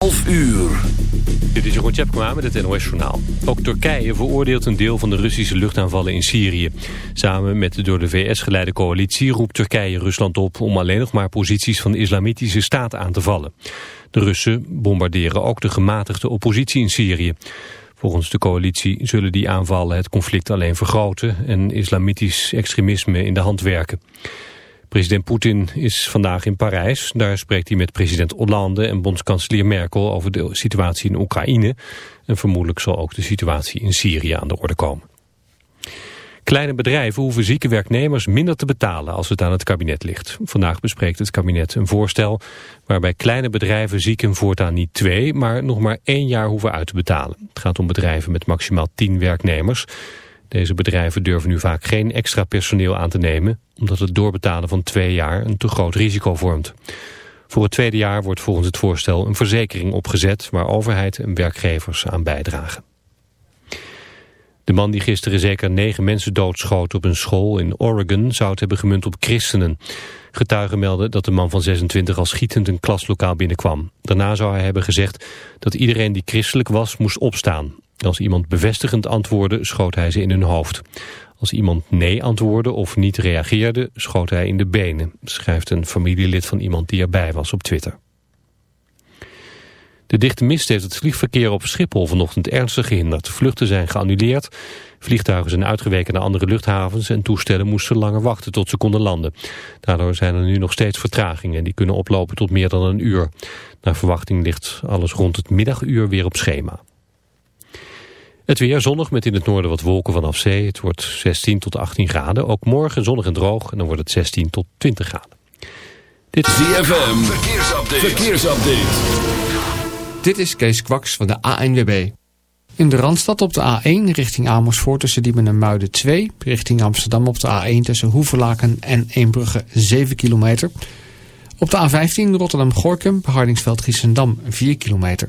11 uur. Dit is Jeroen Tjepkema met het NOS Journaal. Ook Turkije veroordeelt een deel van de Russische luchtaanvallen in Syrië. Samen met de door de VS geleide coalitie roept Turkije Rusland op... om alleen nog maar posities van de islamitische staat aan te vallen. De Russen bombarderen ook de gematigde oppositie in Syrië. Volgens de coalitie zullen die aanvallen het conflict alleen vergroten... en islamitisch extremisme in de hand werken. President Poetin is vandaag in Parijs. Daar spreekt hij met president Hollande en bondskanselier Merkel over de situatie in Oekraïne. En vermoedelijk zal ook de situatie in Syrië aan de orde komen. Kleine bedrijven hoeven zieke werknemers minder te betalen als het aan het kabinet ligt. Vandaag bespreekt het kabinet een voorstel waarbij kleine bedrijven zieken voortaan niet twee, maar nog maar één jaar hoeven uit te betalen. Het gaat om bedrijven met maximaal tien werknemers. Deze bedrijven durven nu vaak geen extra personeel aan te nemen... omdat het doorbetalen van twee jaar een te groot risico vormt. Voor het tweede jaar wordt volgens het voorstel een verzekering opgezet... waar overheid en werkgevers aan bijdragen. De man die gisteren zeker negen mensen doodschoot op een school in Oregon... zou het hebben gemunt op christenen. Getuigen melden dat de man van 26 al schietend een klaslokaal binnenkwam. Daarna zou hij hebben gezegd dat iedereen die christelijk was moest opstaan. Als iemand bevestigend antwoordde, schoot hij ze in hun hoofd. Als iemand nee antwoordde of niet reageerde, schoot hij in de benen, schrijft een familielid van iemand die erbij was op Twitter. De dichte mist heeft het vliegverkeer op Schiphol vanochtend ernstig gehinderd. Vluchten zijn geannuleerd, vliegtuigen zijn uitgeweken naar andere luchthavens en toestellen moesten langer wachten tot ze konden landen. Daardoor zijn er nu nog steeds vertragingen, die kunnen oplopen tot meer dan een uur. Naar verwachting ligt alles rond het middaguur weer op schema. Het weer zonnig met in het noorden wat wolken vanaf zee. Het wordt 16 tot 18 graden. Ook morgen zonnig en droog en dan wordt het 16 tot 20 graden. Dit is ZFM. Verkeersupdate. Verkeersupdate. Dit is Kees Kwaks van de ANWB. In de Randstad op de A1 richting Amersfoort tussen Diemen en Muiden 2. Richting Amsterdam op de A1 tussen Hoevelaken en Eembrugge 7 kilometer. Op de A15 Rotterdam-Gorkum, Hardingsveld-Giessendam 4 kilometer.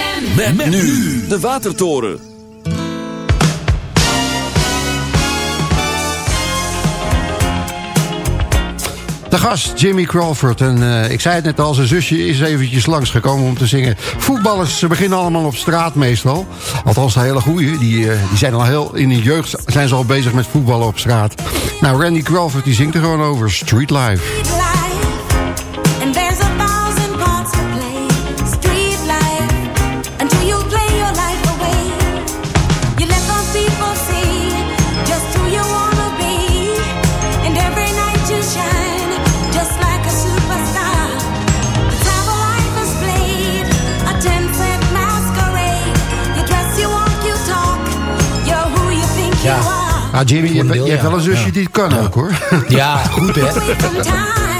Met, met nu de Watertoren. De gast, Jimmy Crawford. En eh, ik zei het net al, zijn zusje is eventjes langsgekomen om te zingen. Voetballers, ze beginnen allemaal op straat meestal. Althans, de hele goeie. Die, eh, die zijn al heel, in de jeugd zijn ze al bezig met voetballen op straat. Nou, Randy Crawford, die zingt er gewoon over. Street Life. Jimmy, je, hebt- je hebt wel een zusje die het kan ook, hoor. Ja, goed hè.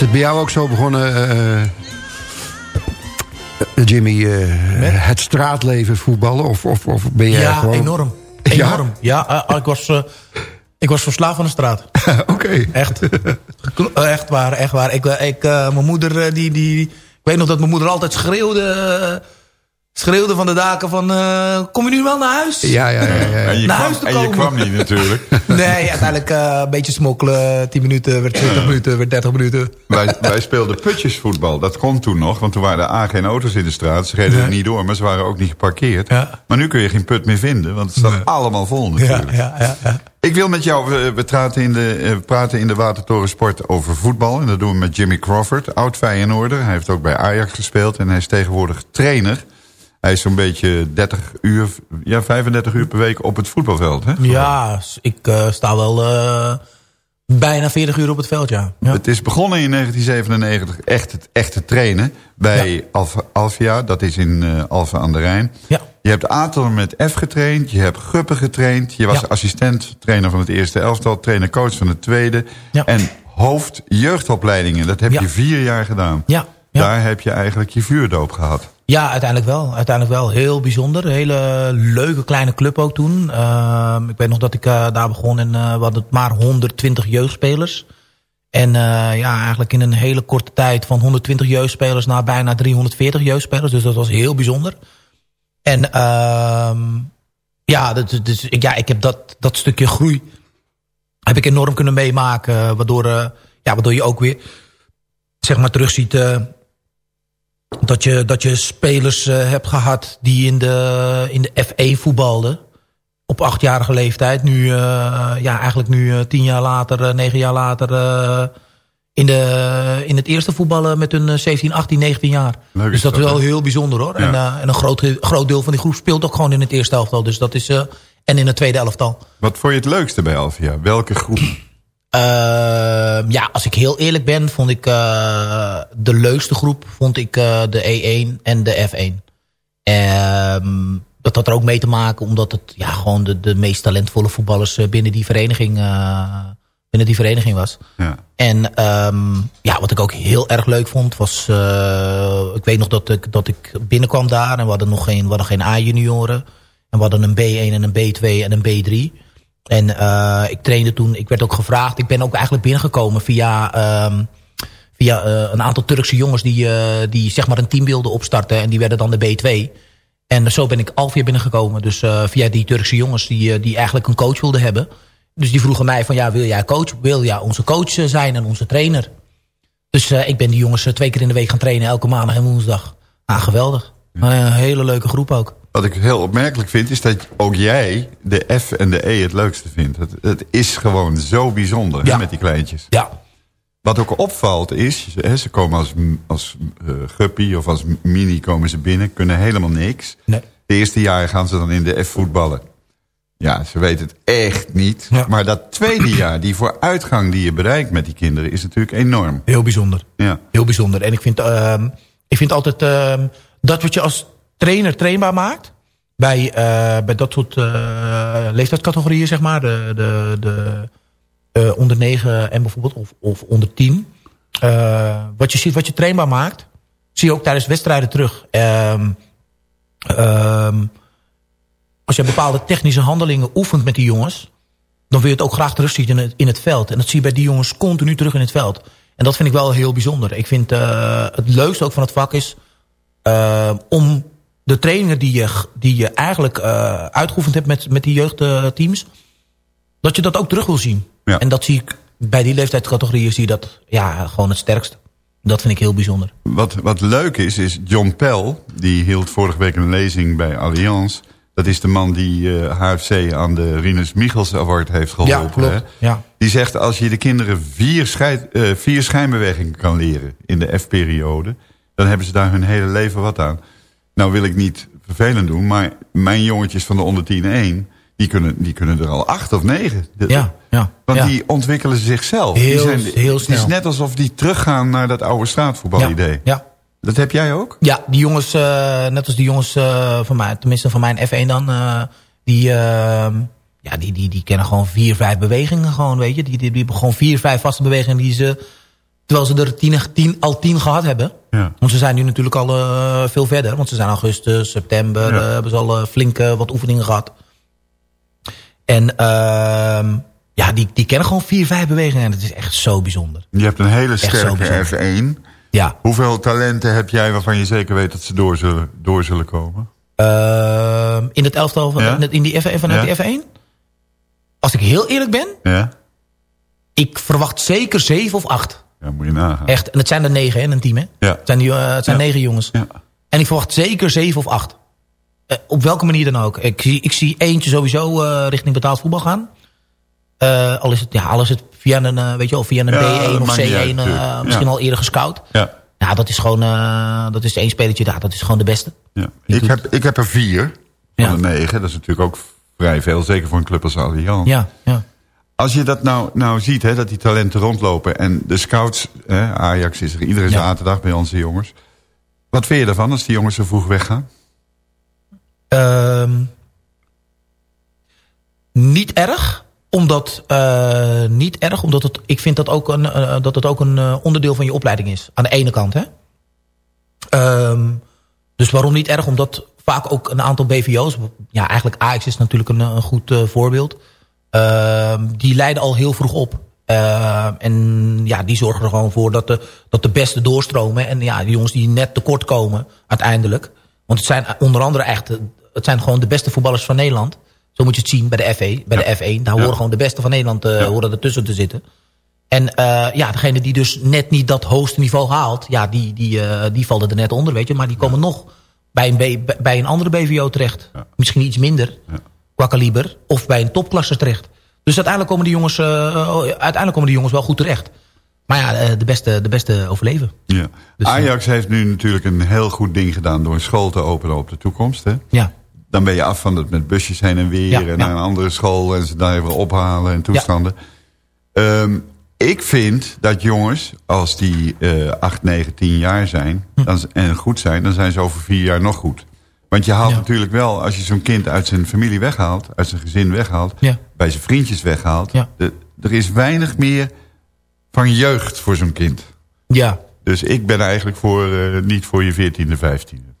Is het bij jou ook zo begonnen, eh, Jimmy, eh, het straatleven voetballen? Of, of, of ben jij Ja, gewoon... enorm. Ja? Enorm. Ja, ik, was, eh, ik was verslaafd van de straat. Oké. Echt. Echt waar, echt waar. Ik, ik, mijn moeder, die, die... Ik weet nog dat mijn moeder altijd schreeuwde... eh, schreeuwde van de daken van... eh, kom je nu wel naar huis? Ja, ja, ja. ja. En je, Naar kwam, huis te en je komen. kwam niet natuurlijk. Nee, uiteindelijk eh, een beetje smokkelen. 10 minuten, werd 20 minuten, werd 30 minuten. wij, wij speelden putjesvoetbal. Dat kon toen nog, want toen waren er A geen auto's in de straat. Ze reden er niet door, maar ze waren ook niet geparkeerd. Ja. Maar nu kun je geen put meer vinden, want het staat Nee. allemaal vol Ja, natuurlijk. ja, ja, ja. Ik wil met jou, we, we praten in de, eh, we praten in de Watertoren Sport over voetbal. En dat doen we met Jimmy Crawford, oud Feyenoorder. Hij heeft ook bij Ajax gespeeld en hij is tegenwoordig trainer. Hij is zo'n beetje 30 uur, ja 35 uur per week op het voetbalveld. Hè? Ja, ik eh, sta wel eh, bijna 40 uur op het veld, ja. ja. Het is begonnen in 1997 echt het echte trainen bij Alfa, Alfia. Dat is in Alfa aan de Rijn. Ja. Je hebt Atelen met F getraind. Je hebt Guppen getraind. Je was Ja. assistent trainer van het eerste elftal. Trainer-coach van het tweede. Ja. En hoofd jeugdopleidingen. Dat heb Ja. je vier jaar gedaan. Ja, ja. Daar heb je eigenlijk je vuurdoop gehad. Ja, uiteindelijk wel. Uiteindelijk wel. Heel bijzonder. Hele leuke kleine club ook toen. Ehm, ik weet nog dat ik eh, daar begon en eh, we hadden maar 120 jeugdspelers. En eh, ja, eigenlijk in een hele korte tijd van 120 jeugdspelers naar bijna 340 jeugdspelers. Dus dat was heel bijzonder. En ehm, ja, dat, dus, ja, ik heb dat, dat stukje groei heb ik enorm kunnen meemaken. Waardoor, ja, waardoor je ook weer zeg maar terugziet... eh, dat je, dat je spelers eh, hebt gehad die in de, in de F1 voetbalden. Op achtjarige leeftijd. Nu, eh, ja, eigenlijk nu eh, tien jaar later, negen jaar later... in, de, in het eerste voetballen met hun eh, 17, 18, 19 jaar. Leuk dus dat is wel heel bijzonder hoor. Ja. En, en een groot, groot deel van die groep speelt ook gewoon in het eerste elftal. Dus dat is, en in het tweede elftal. Wat vond je het leukste bij Alfia? Welke groep? Ehm, ja, als ik heel eerlijk ben, vond ik eh, de leukste groep vond ik eh, de E1 en de F1. Ehm, dat had er ook mee te maken omdat het ja, gewoon de, de meest talentvolle voetballers eh, binnen die vereniging, binnen die vereniging was. Ja. En ehm, ja, wat ik ook heel erg leuk vond was... ik weet nog dat ik, dat ik binnenkwam daar en we hadden nog geen, we hadden geen A-junioren. En we hadden een B1 en een B2 en een B3. En eh, ik trainde toen, ik werd ook gevraagd... Ik ben ook eigenlijk binnengekomen via, ehm, via eh, een aantal Turkse jongens... Die, eh, die zeg maar een team wilden opstarten en die werden dan de B2. En zo ben ik Alfia binnengekomen. Dus via die Turkse jongens die, die eigenlijk een coach wilden hebben. Dus die vroegen mij van ja, wil jij coach? Wil jij onze coach zijn en onze trainer? Dus ik ben die jongens twee keer in de week gaan trainen. Elke maandag en woensdag. Ah, geweldig. Een hele leuke groep ook. Wat ik heel opmerkelijk vind, is dat ook jij de F en de E het leukste vindt. Het, het is gewoon zo bijzonder met die kleintjes. Ja, Wat ook opvalt is, hè, ze komen als, als eh, guppy of als mini komen ze binnen, kunnen helemaal niks. nee. De eerste jaren gaan ze dan in de F voetballen. Ja, ze weten het echt niet. Ja. Maar dat tweede jaar, die vooruitgang die je bereikt met die kinderen, is natuurlijk enorm. heel bijzonder. Ja. Heel bijzonder. En ik vind, ehm, ik vind altijd ehm, dat wat je als trainer trainbaar maakt... bij, eh, bij dat soort eh, leeftijdscategorieën, zeg maar... de, de, de eh, onder 9 en bijvoorbeeld, of, of onder 10... eh, wat je ziet, wat je trainbaar maakt... zie je ook tijdens wedstrijden terug. Ehm, als je bepaalde technische handelingen oefent met die jongens... dan wil je het ook graag terugzien in het, in het veld. En dat zie je bij die jongens continu terug in het veld. En dat vind ik wel heel bijzonder. Ik vind het leukste ook van het vak is... om de trainingen die je, die je eigenlijk eh, uitgeoefend hebt met, met die jeugdteams... dat je dat ook terug wil zien. Ja. En dat zie ik bij die leeftijdscategorieën zie je dat ja, gewoon het sterkst. Dat vind ik heel bijzonder. Wat, wat leuk is, is John Pell, die hield vorige week een lezing bij Allianz. Dat is de man die eh, HFC aan de Rinus Michels Award heeft geholpen. Ja, klopt. Ja. Die zegt, als je de kinderen vier, scheid, eh, vier schijnbewegingen kan leren in de F-periode... dan hebben ze daar hun hele leven wat aan. Nou wil ik niet vervelend doen, maar mijn jongetjes van de onder 10-1... Die kunnen, die kunnen er al acht of negen. Ja, ja, Want ja. die ontwikkelen zichzelf. Heel- die zijn, heel Het is snel. net alsof die teruggaan naar dat oude straatvoetbalidee. Ja, ja. Dat heb jij ook? Ja, die jongens, eh, net als die jongens eh, van mij, tenminste van mijn F1 dan, eh, die, eh, ja, die, die, die kennen gewoon vier, vijf bewegingen gewoon, weet je. Die, die, die hebben gewoon vier, vijf vaste bewegingen die ze Terwijl ze er tien, tien, al tien gehad hebben. Ja. Want ze zijn nu natuurlijk al eh, veel verder. Want ze zijn augustus, september. Ja. eh, hebben ze al eh, flink eh, wat oefeningen gehad. En ehm, ja, die, die kennen gewoon vier, vijf bewegingen. En dat is echt zo bijzonder. Je hebt een hele sterke bijzonder. F1. Ja. Hoeveel talenten heb jij waarvan je zeker weet dat ze door zullen, door zullen komen? Ehm, in het elftal van, Ja? in, die F, vanuit die F1? Als ik heel eerlijk ben, Ja? ik verwacht zeker zeven of acht. Ja, moet je nagaan. Echt. En het zijn er negen hè, in een team. Hè? Ja. Het zijn, die, eh, het zijn Ja. negen jongens. Ja. En ik verwacht zeker zeven of acht. Eh, op welke manier dan ook. Ik zie, ik zie eentje sowieso eh, richting betaald voetbal gaan. Eh, al, is het, ja, al is het via een, eh, weet je wel, via een Ja, dat B1 of maakt C1 niet uit, eh, misschien Ja. al eerder gescout. Ja. Ja, dat is gewoon eh, dat is één spelertje daar. Dat is gewoon de beste. Ja. Ik, heb, ik heb er vier van Ja. de negen. Dat is natuurlijk ook vrij veel. Zeker voor een club als Allianz. Ja, ja. Als je dat nou, nou ziet, hè, dat die talenten rondlopen... en de scouts, hè, Ajax is er iedere Ja. zaterdag bij onze jongens. Wat vind je ervan als die jongens zo vroeg weggaan? Ehm, niet erg, omdat, eh, niet erg, omdat het, ik vind dat, ook een, eh, dat het ook een eh, onderdeel van je opleiding is. Aan de ene kant. Hè? Ehm, dus waarom niet erg? Omdat vaak ook een aantal BVO's... Ja, eigenlijk Ajax is natuurlijk een, een goed voorbeeld. Ehm, die leiden al heel vroeg op. Ehm, en ja, die zorgen er gewoon voor dat de, dat de beste doorstromen. En ja, die jongens die net tekort komen uiteindelijk. Want het zijn onder andere echt... Het zijn gewoon de beste voetballers van Nederland. Zo moet je het zien bij de, FE, bij de F1. Daar horen gewoon de beste van Nederland eh, horen ertussen te zitten. En eh, ja, degene die dus net niet dat hoogste niveau haalt... ja, die, die, eh, die vallen er net onder, weet je. Maar die komen nog bij een, bij een andere BVO terecht. Misschien iets minder qua kaliber. Of bij een topklasse terecht. Dus uiteindelijk komen die jongens, eh, uiteindelijk komen die jongens wel goed terecht. Maar ja, eh, de beste, de beste overleven. Ja. Dus, eh, Ajax heeft nu natuurlijk een heel goed ding gedaan... door een school te openen op de toekomst. Hè? Ja, Dan ben je af van het met busjes heen en weer... Ja, en ja. naar een andere school en ze daar even ophalen en toestanden. Ehm, ik vind dat jongens, als die eh 8, 9, 10 jaar zijn... Hm. Dan, en goed zijn, dan zijn ze over vier jaar nog goed. Want je haalt Ja. natuurlijk wel, als je zo'n kind uit zijn familie weghaalt... uit zijn gezin weghaalt, Ja. bij zijn vriendjes weghaalt... De- er is weinig meer van jeugd voor zo'n kind. ja. Dus ik ben eigenlijk voor, eh, niet voor je 14e, 15e.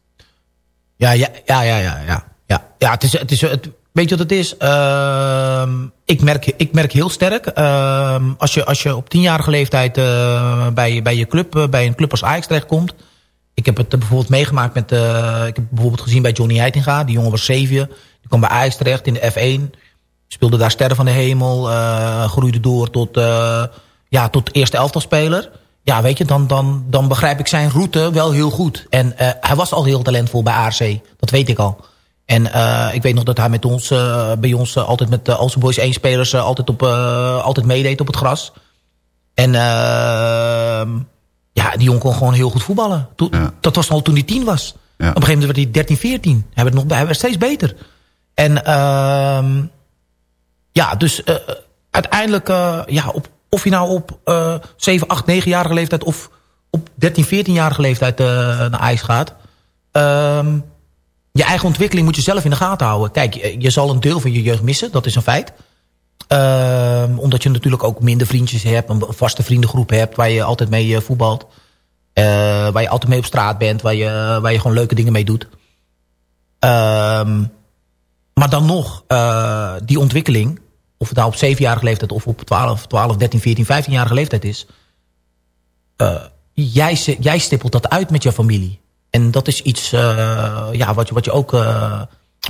Ja, ja, ja, ja, ja. Ja, ja. ja het is, het is, het, weet je wat het is? Ehm, ik, merk, ik merk heel sterk, ehm, als, je, als je op tienjarige leeftijd eh, bij, bij je club, eh, bij een club als Ajax terechtkomt. Ik heb het bijvoorbeeld meegemaakt met, eh, ik heb bijvoorbeeld gezien bij Johnny Heitinga. Die jongen was zeven, die kwam bij Ajax terecht in de F1. Speelde daar Sterren van de Hemel, eh, groeide door tot, eh, ja, tot eerste elftalspeler. Ja, weet je, dan, dan, dan begrijp ik zijn route wel heel goed. En hij was al heel talentvol bij ARC, dat weet ik al. En ik weet nog dat hij met ons, bij ons altijd met de Alse Boys 1 spelers altijd, op, altijd meedeed op het gras. En ehm, ja, die jongen kon gewoon heel goed voetballen. Toen, Ja. Dat was al toen hij 10 was. Ja. Op een gegeven moment werd hij 13, 14. Hij werd, nog, hij werd steeds beter. En ehm ja, dus eh, uiteindelijk, eh, ja, op, of je nou op eh 7, 8, 9-jarige leeftijd... of op 13, 14-jarige leeftijd naar ijs gaat... ehm, je eigen ontwikkeling moet je zelf in de gaten houden. Kijk, je, je zal een deel van je jeugd missen, dat is een feit. Ehm, omdat je natuurlijk ook minder vriendjes hebt... een vaste vriendengroep hebt waar je altijd mee eh, voetbalt. Eh, waar je altijd mee op straat bent, waar je, waar je gewoon leuke dingen mee doet. Ehm, maar dan nog, eh, die ontwikkeling... of het nou op 7-jarige leeftijd of op 12, 12 13, 14, 15-jarige leeftijd is... jij, jij stippelt dat uit met je familie. En dat is iets ja, wat, je, wat, je ook,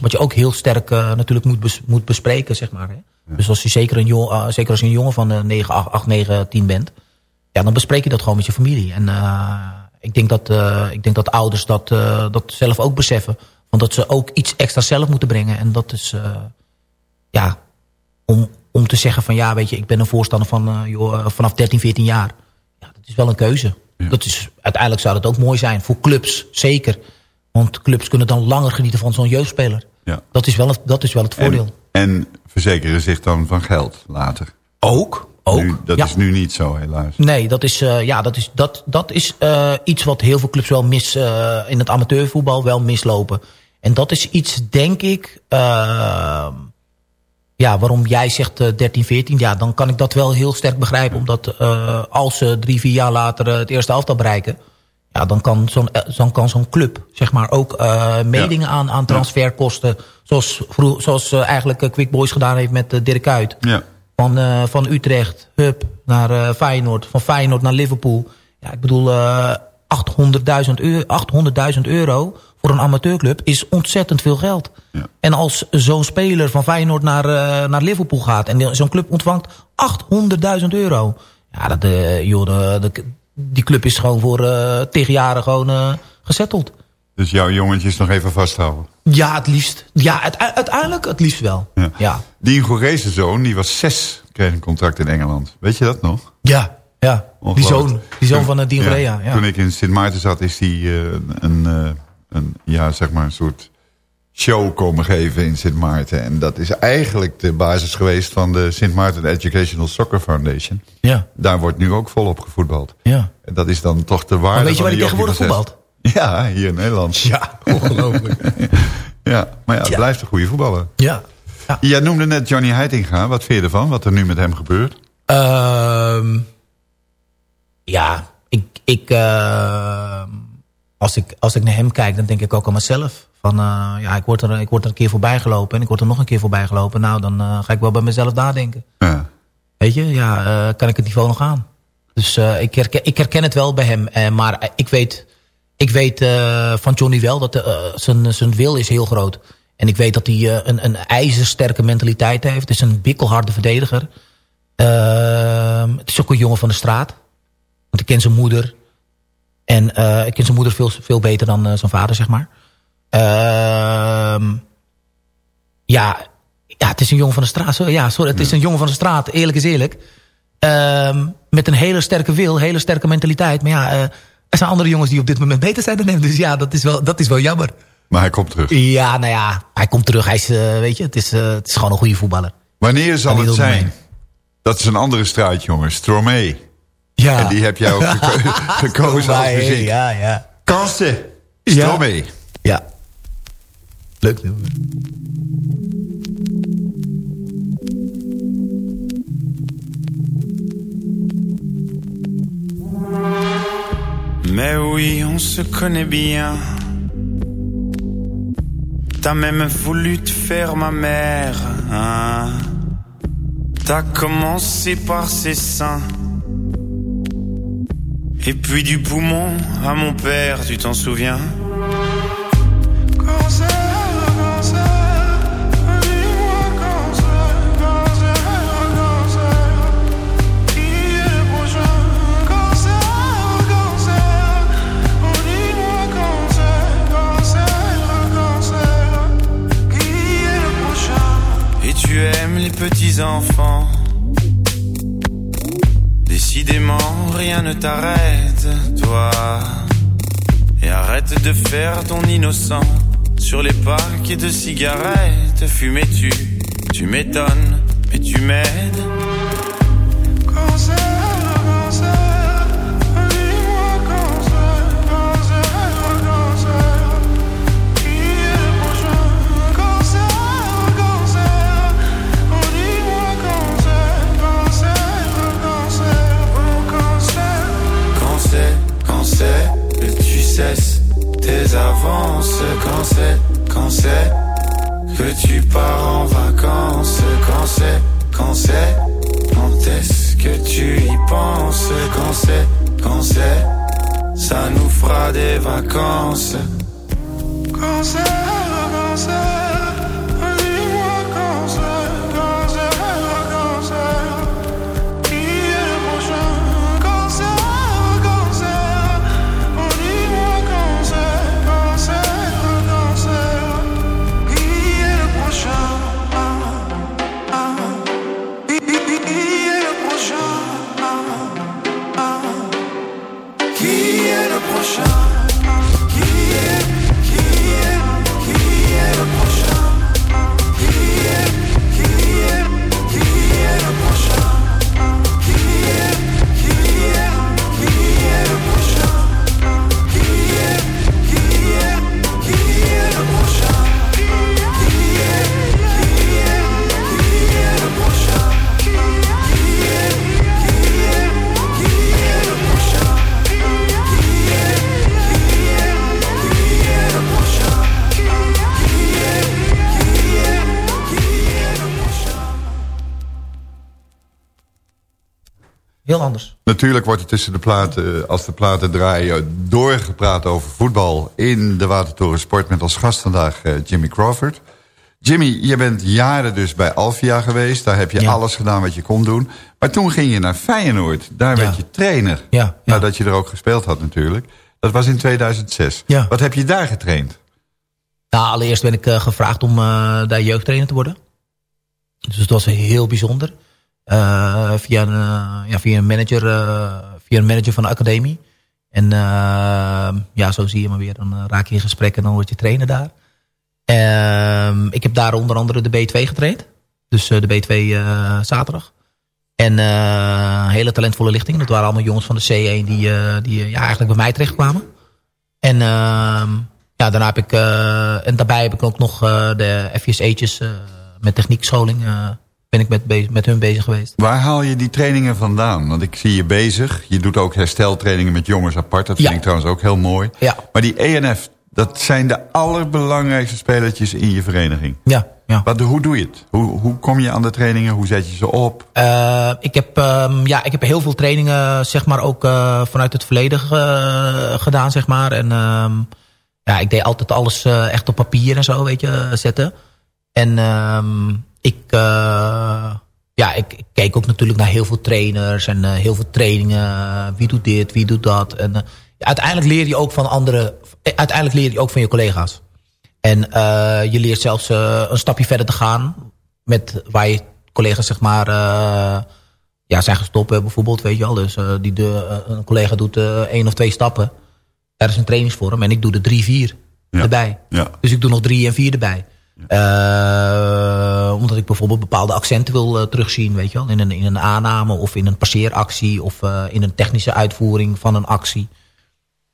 wat je ook heel sterk eh, natuurlijk moet, bes- moet bespreken, zeg maar. Hè? Dus als je zeker, een jong, eh, zeker als je een jongen van eh, 9, 8, 8, 9, 10 bent... ja, dan bespreek je dat gewoon met je familie. En eh, ik, denk dat, ik denk dat ouders dat, dat zelf ook beseffen. Want dat ze ook iets extra zelf moeten brengen. En dat is, ja, om, om te zeggen van... ja, weet je, ik ben een voorstander van joh, vanaf 13, 14 jaar. Ja, dat is wel een keuze. Dat is, uiteindelijk zou dat ook mooi zijn. Voor clubs, zeker. Want clubs kunnen dan langer genieten van zo'n jeugdspeler. Ja. Dat is wel het, dat is wel het voordeel. En, en verzekeren zich dan van geld later. ook, ook. Nu, dat ja. is nu niet zo, helaas. Nee, dat is, eh, ja, dat is, dat, dat is eh, iets wat heel veel clubs wel mis... eh, in het amateurvoetbal wel mislopen. En dat is iets, denk ik... ja, waarom jij zegt eh, 13, 14, ja, dan kan ik dat wel heel sterk begrijpen. Omdat als ze drie, vier jaar later het eerste elftal bereiken... Ja, dan kan zo'n eh, dan kan zo'n club zeg maar, ook eh, meedingen aan, aan transferkosten. Zoals, zoals eh, eigenlijk eh, Quick Boys gedaan heeft met eh, Dirk Kuyt. Ja. Van, eh, van Utrecht, Hup, naar eh, Feyenoord. Van Feyenoord naar Liverpool. Ja, ik bedoel, eh 800.000 euro, 800.000 euro voor een amateurclub is ontzettend veel geld. Ja. En als zo'n speler van Feyenoord naar, eh, naar Liverpool gaat... en zo'n club ontvangt 800.000 euro... ja, dat, eh, joh, de, de- die club is gewoon voor eh tegen jaren gewoon eh gezetteld. Dus jouw jongetjes nog even vasthouden. Ja, het liefst. Ja, uite- uiteindelijk het liefst wel. Ja. Ja, Die Goreese zoon, die was zes, kreeg een contract in Engeland. Weet je dat nog? ja. ja. Die zoon, die zoon van Dien Gorea, ja. Toen ik in Sint Maarten zat, is die eh, een, een, ja, zeg maar een soort show komen geven in Sint Maarten. En dat is eigenlijk de basis geweest van de Sint Maarten Educational Soccer Foundation. Ja, Daar wordt nu ook volop gevoetbald. ja. En dat is dan toch de waarde Maar weet je waar jochie tegenwoordig voetbalt? Ja, hier in Nederland. Ja, ongelooflijk. Ja, maar ja, het Ja. blijft een goede voetballer. ja. Jij noemde net Johnny Heitinga. Wat vind je ervan? Wat er nu met hem gebeurt? Ehm, ja, ik, ik, ehm, als ik, als ik naar hem kijk, dan denk ik ook aan mezelf. Van, eh, ja, ik word, er, ik word er een keer voorbij gelopen en ik word er nog een keer voorbij gelopen. Nou, dan eh, ga ik wel bij mezelf nadenken. Ja. Weet je, ja, eh, kan ik het niveau nog aan? Dus ik, herken, ik herken het wel bij hem. maar ik weet, ik weet van Johnny wel dat zijn, zijn wil is heel groot. En ik weet dat hij een, een ijzersterke mentaliteit heeft. Het is een bikkelharde verdediger. Ehm, het is ook een jongen van de straat. Want ik ken zijn moeder. En eh, ik ken zijn moeder veel, veel beter dan eh, zijn vader, zeg maar. Ehm, ja, ja, het is een jongen van de straat. Ja, sorry, het is een jongen van de straat. Eerlijk is eerlijk. Ehm, met een hele sterke wil, hele sterke mentaliteit. Maar ja, eh, er zijn andere jongens die op dit moment beter zijn dan hem. Dus ja, dat is wel, dat is wel jammer. Maar hij komt terug. Ja, nou ja, hij komt terug. Hij is, weet je, het is, het is gewoon een goede voetballer. Wanneer zal het zijn? mee. Dat is een andere straat, jongens. Stromae. Ja. En die heb jij ook geko- gekozen als muziek. Ja, ja. Kansen. Ja. Stromae. Ja. Leuk nummer. Mais oui, on se connaît bien. T'as même voulu te faire ma mère. hein. T'as commencé par ses seins. Et puis du poumon, à mon père, tu t'en souviens? Cancer, cancer, dis-moi, cancer, cancer, cancer, qui est le prochain? Cancer, cancer, dis-moi, cancer, cancer, cancer, qui est le prochain? Et tu aimes les petits enfants? Décidément, rien ne t'arrête, toi. Et arrête de faire ton innocent sur les paquets de cigarettes. Fumais-tu, tu m'étonnes, mais tu m'aides. Tes avances, quand c'est, quand c'est que tu pars en vacances, quand c'est, quand c'est, quand est-ce que tu y penses, quand c'est, quand c'est, ça nous fera des vacances. Cancer, cancer, dis-moi Natuurlijk wordt er tussen de platen, als de platen draaien... doorgepraat over voetbal in de Watertoren Sport... met als gast vandaag eh, Jimmy Crawford. Jimmy, je bent jaren dus bij Alvia geweest. Daar heb je Ja. alles gedaan wat je kon doen. Maar toen ging je naar Feyenoord. Daar Ja. werd je trainer. Ja. Nadat je er ook gespeeld had natuurlijk. Dat was in 2006. Ja. Wat heb je daar getraind? Nou, allereerst ben ik eh, gevraagd om eh, daar jeugdtrainer te worden. Dus dat was heel bijzonder. Eh, via, een, eh, ja, via, een manager, eh, via een manager van de academie. En ja, zo zie je maar weer. Dan raak je in gesprek en dan word je trainer daar. Ehm, ik heb daar onder andere de B2 getraind. Dus de B2 eh, zaterdag. En een hele talentvolle lichting. Dat waren allemaal jongens van de C1 die, die ja, eigenlijk bij mij terechtkwamen. En ehm, ja, daarna heb ik... en daarbij heb ik ook nog de FSA'tjes met techniekscholing... ben ik met, met hun bezig geweest. Waar haal je die trainingen vandaan? Want ik zie je bezig. Je doet ook hersteltrainingen met jongens apart. Dat vind ik trouwens ook heel mooi. Ja, Maar die ENF, dat zijn de allerbelangrijkste spelertjes in je vereniging. ja, ja. Wat, hoe doe je het? Hoe, hoe kom je aan de trainingen? Hoe zet je ze op? Eh, ik, heb, ehm, ja, ik heb heel veel trainingen, zeg maar, ook eh, vanuit het verleden gedaan, zeg maar. En ehm, ja, ik deed altijd alles eh, echt op papier en zo, weet je, zetten. En ehm, ik, eh, ja, ik, ik keek ook natuurlijk naar heel veel trainers en eh, heel veel trainingen. Wie doet dit, wie doet dat. En eh, uiteindelijk leer je ook van andere, uiteindelijk leer je ook van je collega's. En je leert zelfs een stapje verder te gaan met waar je collega's zeg maar ja, zijn gestopt bijvoorbeeld, weet je wel. Dus die de, een collega doet één of twee stappen. Er is een trainingsvorm en ik doe er drie, vier Ja. erbij. Ja. Dus ik doe nog drie en vier erbij. Eh, omdat ik bijvoorbeeld bepaalde accenten wil eh, terugzien, weet je wel. In een, in een aanname of in een passeeractie of eh, in een technische uitvoering van een actie.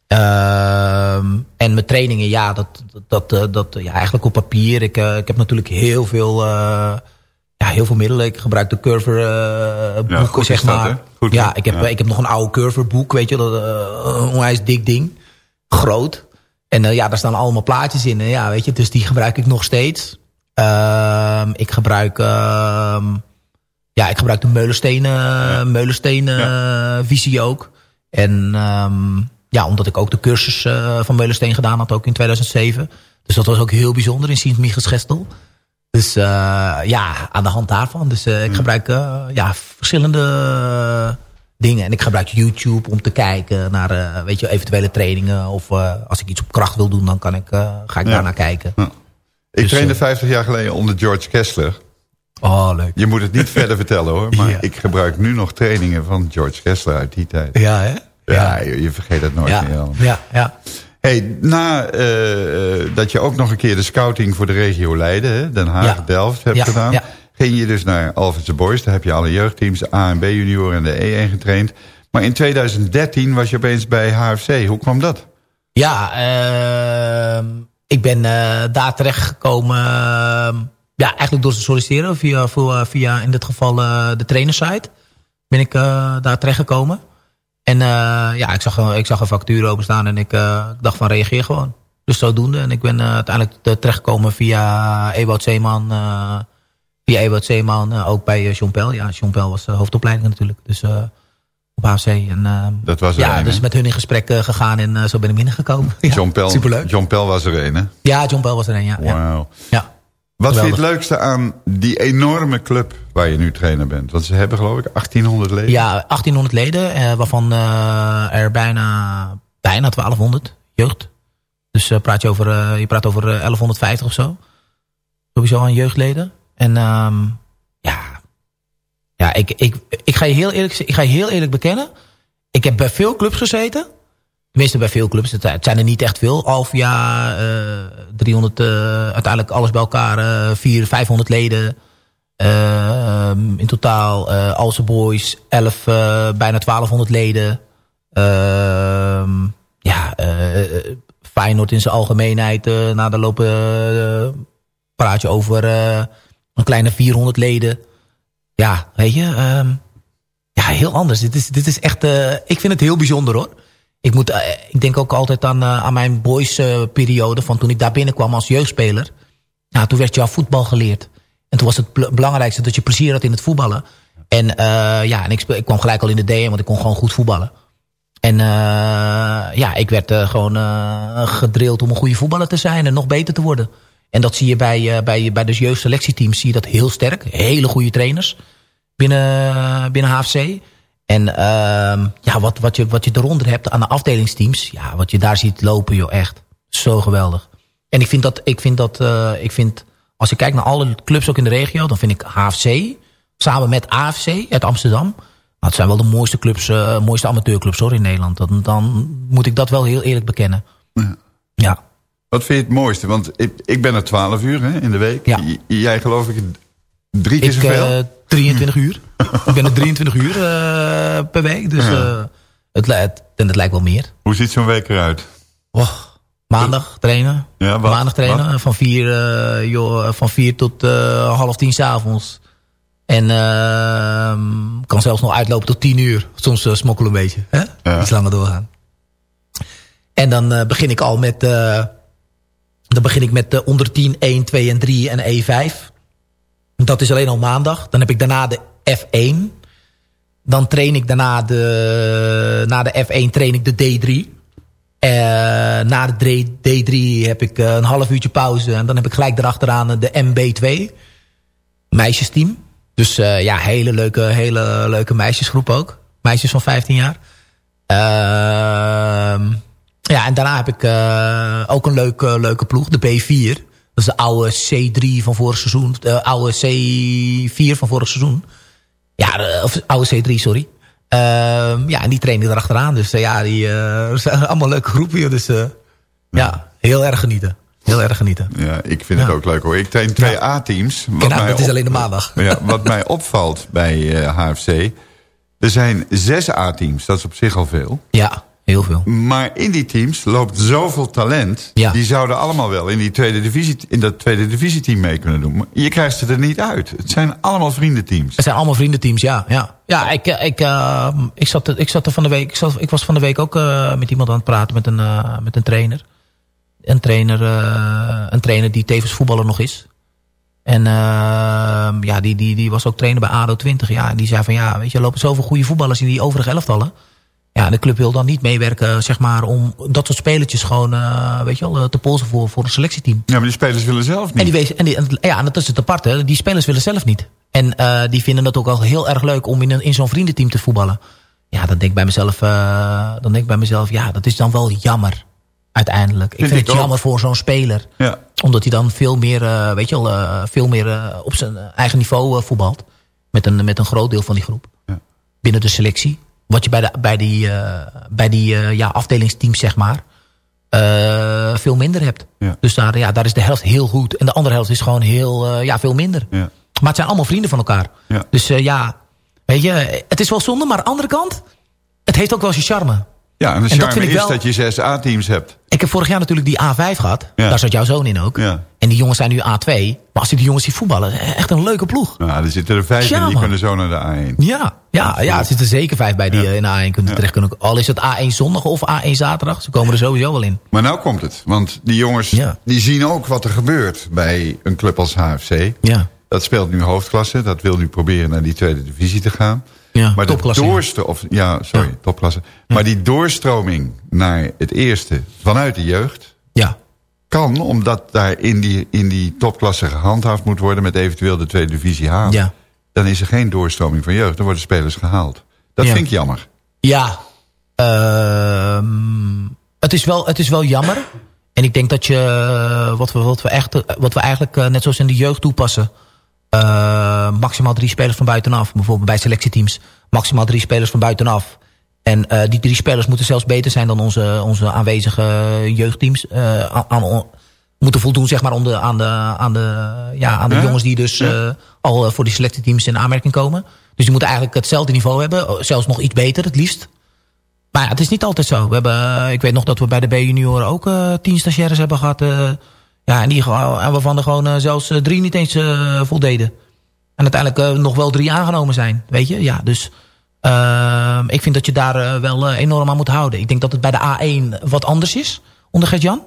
Ehm, en mijn trainingen, ja, dat, dat, dat, dat ja, eigenlijk op papier. Ik, ik heb natuurlijk heel veel, ja, heel veel middelen. Ik gebruik de Curver boeken, goed is zeg dat, maar. Goed, ja, ik heb, Ja. ik heb nog een oude Curver boek, weet je, dat, eh, een onwijs dik ding. Groot. En eh, ja, daar staan allemaal plaatjes in. En ja, weet je, dus die gebruik ik nog steeds. Ehm, ik gebruik, ehm, ja, ik gebruik de Meulenstenen, Meulenstenen eh, visie ook. En ehm, ja, omdat ik ook de cursus eh, van Meulensteen gedaan had, ook in 2007. Dus dat was ook heel bijzonder in Sint-Michielsgestel. Dus ja, aan de hand daarvan. Dus ik gebruik eh, ja, verschillende dingen. En ik gebruik YouTube om te kijken naar eh, weet je, eventuele trainingen. Of eh, als ik iets op kracht wil doen, dan kan ik, eh, ga ik Ja. daarnaar kijken. Ik Dus, trainde eh, 50 jaar geleden onder George Kessler. Oh, leuk. Je moet het niet verder vertellen hoor. Maar Ja. ik gebruik nu nog trainingen van George Kessler uit die tijd. Ja, hè? Ja, je, je vergeet het nooit Ja, meer. Ja, ja. Hey, na dat je ook nog een keer de scouting voor de regio Leiden, hè, Den Haag, Ja. Delft hebt Ja, gedaan, ja. Ging je dus naar Alphense Boys. Daar heb je alle jeugdteams, A en B junior en de E1 getraind. Maar in 2013 was je opeens bij HFC. Hoe kwam dat? Ja, ehm, ik ben eh, daar terechtgekomen. ehm, ja, eigenlijk door te solliciteren. Via, voor, via in dit geval eh, de trainersite. Ben ik eh, daar terechtgekomen. En eh, ja, ik zag, ik zag een factuur openstaan en ik, eh, ik dacht van reageer gewoon. Dus zodoende. En ik ben eh, uiteindelijk te- terechtgekomen via Ewout Zeeman. Eh, via Ewout Zeeman eh, ook bij uh, Jean Pel. Ja, Jean Pel was uh, hoofdopleiding natuurlijk. Dus eh, op HC. En, ehm, Dat was er ja, een, dus met hun in gesprek eh, gegaan en eh, zo ben ik binnengekomen. Ja, John, Pel, Superleuk. John Pel was er een, hè? Ja, John Pel was er een, ja. Wauw. ja. Wat vind je Geweldig. het leukste aan die enorme club waar je nu trainer bent? Want ze hebben geloof ik 1800 leden. Ja, 1800 leden, eh, waarvan eh, er bijna, bijna 1200 jeugd. Dus eh, praat je, over, eh, je praat over eh, 1150 of zo. Sowieso aan jeugdleden. En ehm, ja, ja ik, ik, ik, ga je heel eerlijk, ik ga je heel eerlijk bekennen. Ik heb bij veel clubs gezeten. Tenminste bij veel clubs. Het, zijn er niet echt veel. Alvia, eh 300, eh, uiteindelijk alles bij elkaar. eh 400, 500 leden. Ehm, in totaal eh Alse Boys, 11, eh, bijna 1200 leden. Ehm, ja, eh Feyenoord in zijn algemeenheid. na de lopen praat je over een kleine 400 leden. Ja, weet je. ehm, ja, heel anders. Dit is, dit is echt... eh, ik vind het heel bijzonder hoor. Ik, moet, eh, ik denk ook altijd aan, eh, aan mijn boys periode. Van toen ik daar binnenkwam als jeugdspeler. Nou, toen werd al voetbal geleerd. En toen was het bel- belangrijkste dat je plezier had in het voetballen. En, ja, en ik, ik kwam gelijk al in de DM, want ik kon gewoon goed voetballen. En ja, ik werd gewoon gedrild om een goede voetballer te zijn en nog beter te worden. En dat zie je bij, eh, bij, bij de jeugdselectieteams zie je dat heel sterk. Hele goede trainers binnen, binnen HFC. En ehm, ja, wat, wat, je, wat je eronder hebt aan de afdelingsteams, ja, wat je daar ziet lopen, joh, echt. Zo geweldig. En ik vind dat, ik vind dat, eh, ik vind, als ik kijk naar alle clubs ook in de regio, dan vind ik HFC, samen met AFC uit Amsterdam, nou, het zijn wel de mooiste clubs, eh, mooiste amateurclubs hoor in Nederland. Dan, dan moet ik dat wel heel eerlijk bekennen. Ja. Wat vind je het mooiste? Want ik, ik ben er 12 uur hè, in de week. Ja. Jij geloof ik drie keer Ik, zoveel? eh 23 uur. ik ben er 23 uur eh, per week. Dus Ja. eh, het, het, en het lijkt wel meer. Hoe ziet zo'n week eruit? Och, maandag trainen. Ja, wat? maandag trainen. Wat? Van vier, joh, van vier tot half tien s'avonds. En ehm, kan zelfs nog uitlopen tot tien uur. Soms smokkelen een beetje. Hè? Ja. Iets langer doorgaan. En dan begin ik al met... eh, dan begin ik met de onder 10, 1, 2 en 3 en E5. Dat is alleen al maandag. Dan heb ik daarna de F1. Dan train ik daarna de... Na de F1 train ik de D3. Eh, na de D3 heb ik eh, een half uurtje pauze. En dan heb ik gelijk erachteraan eh, de MB2. Meisjesteam. Dus eh, ja, hele leuke, hele leuke meisjesgroep ook. Meisjes van 15 jaar. Ehm, ja, en daarna heb ik eh, ook een leuke, leuke ploeg. De B4. Dat is de oude C3 van vorig seizoen. De oude C4 van vorig seizoen. Ja, de- of oude C3, sorry. Ehm, ja, en die trainen erachteraan. Dus eh, ja, die eh, zijn allemaal leuke groepen. joh. Dus eh, ja, heel erg genieten. Heel erg genieten. Ja, ik vind het Ja. ook leuk hoor. Ik train twee A-teams. Nou, dat is alleen de maandag. Ja, wat mij opvalt bij eh, HFC... Er zijn zes A-teams, dat is op zich al veel. Ja, heel veel. Maar in die teams loopt zoveel talent. Ja. Die zouden allemaal wel in, die tweede divisie, in dat tweede divisieteam mee kunnen doen. Maar je krijgt ze er niet uit. Het zijn allemaal vriendenteams. Het zijn allemaal vriendenteams, ja. Ja, ja ik, eh, ik, eh, ik, zat, er- ik zat er van de week. Ik, zat, ik was van de week ook eh, met iemand aan het praten, met een, met een trainer. Een trainer, een trainer die tevens voetballer nog is. En eh, ja, die, die, die was ook trainer bij ADO 20. Ja, en die zei van ja, weet je, er lopen zoveel goede voetballers in die overige elftallen. Ja, de club wil dan niet meewerken, zeg maar, om dat soort spelertjes gewoon, eh, weet je wel, eh, te polsen voor, voor een selectieteam. Ja, maar die spelers willen zelf niet. En die, en die, ja, en dat is het aparte. Die spelers willen zelf niet. En eh, die vinden het ook al heel erg leuk om in, een, in zo'n vriendenteam te voetballen. Ja, dan denk ik bij mezelf, dan denk ik bij mezelf, ja, dat is dan wel jammer. Uiteindelijk. Ik Vind ik het ook. jammer voor zo'n speler. Ja. Omdat hij dan veel meer, weet je wel, veel meer op zijn eigen niveau voetbalt. Met een, met een groot deel van die groep. Ja. Binnen de selectie. Wat je bij, de, bij die, eh, bij die eh, ja, afdelingsteams, zeg maar, eh, veel minder hebt. Ja. Dus daar, ja, daar is de helft heel goed. En de andere helft is gewoon heel, ja, veel minder. Ja. Maar het zijn allemaal vrienden van elkaar. Ja. Dus ja, weet je, het is wel zonde. Maar aan de andere kant, het heeft ook wel zijn charme. Ja, en de dat charme is wel- dat je zes A-teams hebt. Ik heb vorig jaar natuurlijk die A5 gehad. Ja. Daar zat jouw zoon in ook. Ja. En die jongens zijn nu A2. Maar als je die jongens ziet voetballen, echt een leuke ploeg. Nou, er zitten er vijf Ja, en die man. kunnen zo naar de A1. Ja, ja, ja er zitten zeker vijf bij die eh, in A1 kunnen terecht kunnen. Al is het A1 zondag of A1 zaterdag. Ze komen er sowieso wel in. Maar nou komt het. Want die jongens die zien ook wat er gebeurt bij een club als HFC. Ja. Dat speelt nu hoofdklasse. Dat wil nu proberen naar die tweede divisie te gaan. Ja, maar de of ja, sorry, Ja. topklasse. Maar die doorstroming naar het eerste vanuit de jeugd Ja, kan, omdat daar in die, in die topklasse gehandhaafd moet worden met eventueel de tweede divisie halen. Ja. Dan is er geen doorstroming van jeugd. Dan worden spelers gehaald. Dat Ja. vind ik jammer. Ja, ehm, het, is wel, het is wel jammer. En ik denk dat je, eh, wat we, wat we, echt, eh, wat we eigenlijk eh, net zoals in de jeugd toepassen. Eh, maximaal drie spelers van buitenaf. Bijvoorbeeld bij selectieteams. Maximaal drie spelers van buitenaf. En eh, die drie spelers moeten zelfs beter zijn dan onze, onze aanwezige jeugdteams. eh, aan, aan- moeten voldoen zeg maar, aan de, aan de, aan de, ja, aan de Ja? jongens die dus al voor die selectieteams in aanmerking komen. Dus die moeten eigenlijk hetzelfde niveau hebben. oh, Zelfs nog iets beter het liefst. Maar ja, het is niet altijd zo. We hebben, ik weet nog dat we bij de B-junioren ook tien stagiaires hebben gehad. Eh, ja, en, die, en waarvan er gewoon eh, zelfs eh, drie niet eens eh, voldeden. En uiteindelijk eh, nog wel drie aangenomen zijn. Weet je? Ja, dus ehm, ik vind dat je daar eh, wel eh, enorm aan moet houden. Ik denk dat het bij de A1 wat anders is. Onder Gert-Jan.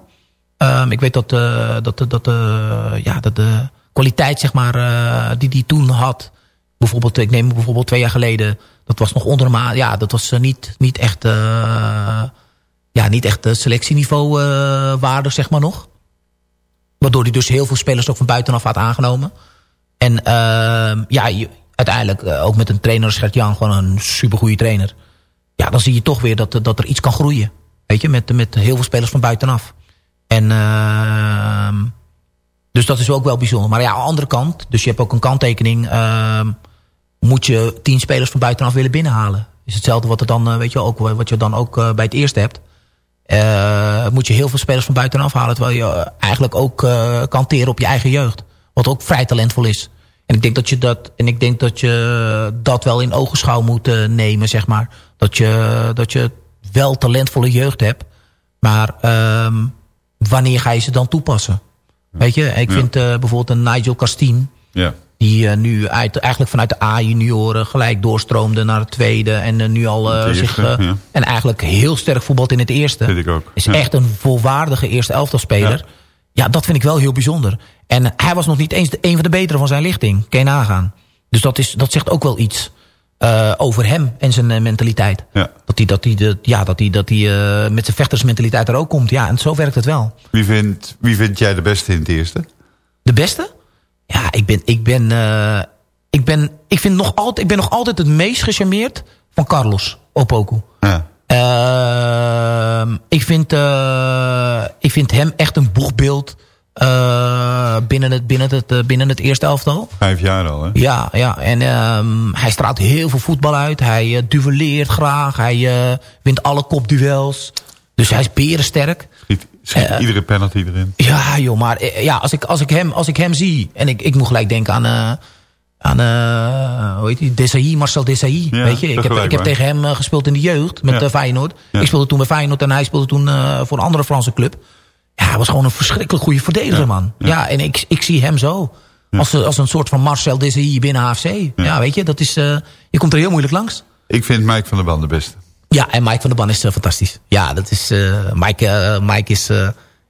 Ehm, ik weet dat, eh, dat, dat, eh, ja, dat de kwaliteit zeg maar, eh, die die toen had... bijvoorbeeld, ik neem bijvoorbeeld twee jaar geleden... dat was nog onder. Ja, dat was eh, niet, niet echt... eh, ja, niet echt eh, selectieniveau eh, waardig, zeg maar nog. Waardoor hij dus heel veel spelers ook van buitenaf had aangenomen. En ehm, ja, uiteindelijk eh, ook met een trainer als Gert-Jan... gewoon een supergoeie trainer. Ja, dan zie je toch weer dat, dat er iets kan groeien. Weet je, met, met heel veel spelers van buitenaf. En... ehm, dus dat is ook wel bijzonder. Maar ja, aan de andere kant, dus je hebt ook een kanttekening. ehm, moet je tien spelers van buitenaf willen binnenhalen. Is hetzelfde wat, er dan, eh, weet je, ook, wat je dan ook eh, bij het eerste hebt. Eh, moet je heel veel spelers van buitenaf halen. Terwijl je eh, eigenlijk ook eh, kan teren op je eigen jeugd. Wat ook vrij talentvol is. En ik denk dat je dat, en ik denk dat, je dat wel in ogenschouw moet nemen, zeg maar. Dat je, dat je wel talentvolle jeugd hebt. Maar ehm, wanneer ga je ze dan toepassen? Weet je, ik Ja. vind bijvoorbeeld een Nigel Castien... Ja. Die eh, nu uit, eigenlijk vanuit de A-junioren gelijk doorstroomde naar het tweede... en eh, nu al eh, zich... ja. en eigenlijk heel sterk voetbalt in het eerste. Vind ik ook. Is Ja. echt een volwaardige eerste elftalspeler. Ja. Ja. dat vind ik wel heel bijzonder. En hij was nog niet eens de, een van de betere van zijn lichting. Kan je nagaan. Dus dat, is, dat zegt ook wel iets over hem en zijn mentaliteit. Ja. Dat hij, dat hij, de, ja, dat hij, dat hij eh, met zijn vechtersmentaliteit er ook komt. Ja, en zo werkt het wel. Wie, vindt, wie vind jij de beste in het eerste? De beste? Ik ben, ik ben, eh, ik ben, ik vind nog altijd, ik ben nog altijd het meest gecharmeerd van Carlos Opoku. Ja. Ehm, ik, vind, eh, ik vind hem echt een boegbeeld eh, binnen, het, binnen, het, binnen het eerste elftal. Vijf jaar al, hè? Ja, ja. en ehm, hij straalt heel veel voetbal uit. Hij duelleert graag. Hij wint alle kopduels. Dus hij is berensterk. Schiet, schiet iedere penalty erin. Ja, joh, maar eh, ja, als, ik, als, ik hem, als ik hem zie... en ik, ik moet gelijk denken aan... eh aan eh, hoe heet die? Desailly, Marcel Desailly. Ja, weet je? Ik heb, ik heb tegen hem gespeeld in de jeugd met Ja. Feyenoord. Ja. Ik speelde toen bij Feyenoord en hij speelde toen voor een andere Franse club. Ja, hij was gewoon een verschrikkelijk goede verdediger, man. Ja, en ik, ik zie hem zo. Als, als een soort van Marcel Desailly binnen AFC. Ja, weet je, dat is, je komt er heel moeilijk langs. Ik vind Mike van der Ban de beste. Ja, en Mike van der Ban is eh, fantastisch. Ja, dat is, eh, Mike, eh, Mike is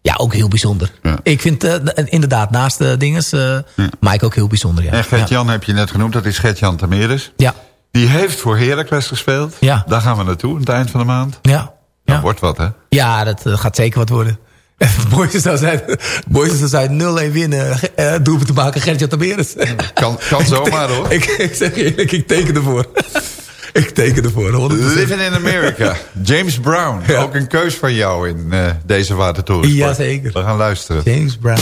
ja, ook heel bijzonder. Ja. Ik vind inderdaad, naast de dinges, eh, Mike ook heel bijzonder. Ja. En Gert-Jan heb je net genoemd, dat is Gert-Jan Tameres. Ja, Die heeft voor Heracles gespeeld. Ja. Daar gaan we naartoe aan het eind van de maand. ja, Ja. ja. wordt wat, hè? ja dat gaat zeker wat worden. Mooiste zou zijn, mooiste zou zijn 0-1 winnen, uh, doelpunt te maken, Gertje Taberes. Kan, kan zomaar, hoor. ik, ik zeg eerlijk, ik teken ervoor. Ik teken ervoor, 100%. Living in America. James Brown. Ja. Ook een keus van jou in eh, deze Watertoren. Jazeker. We gaan luisteren. James Brown.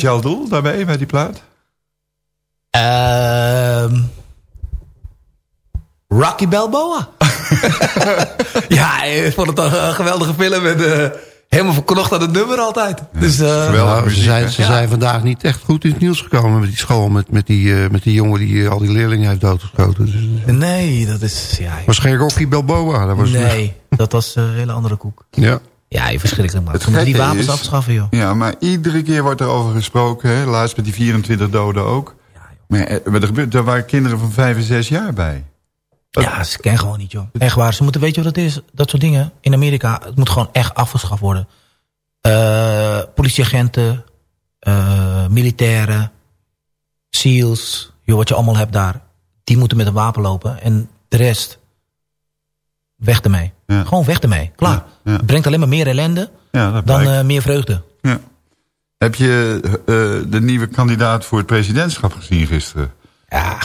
Speciaal doel daarbij, bij die plaat? Ehm Rocky Balboa. ja, ik vond het een eh, geweldige film. En, eh, helemaal verknocht aan het nummer altijd. dus, eh, geweldig. Nou, ze zijn, ze Ja. zijn vandaag niet echt goed in het nieuws gekomen met die school. Met, met, die, eh, met die jongen die al die leerlingen heeft doodgeschoten. Dus, nee, dat is... Ja, was geen Rocky Balboa. Dat was, nee, dat was een hele andere koek. Ja. Ja, je verschrikkelijk man. Het die wapens is- afschaffen, joh. Ja, maar iedere keer wordt er over gesproken. Hè? Laatst met die 24 doden ook. Maar, eh, maar er, gebeurt, er waren kinderen van 5 en 6 jaar bij. Ja, ze kennen gewoon niet, joh. Echt waar. Ze moeten, weet je wat het is? Dat soort dingen in Amerika, het moet gewoon echt afgeschaft worden. Eh, politieagenten, eh, militairen, SEALs, joh, wat je allemaal hebt daar. Die moeten met een wapen lopen. En de rest, weg ermee. Ja. Gewoon weg ermee. Klaar. Ja. Het brengt alleen maar meer ellende dan eh, meer vreugde. Ja. Heb je eh, de nieuwe kandidaat voor het presidentschap gezien gisteren? Ja,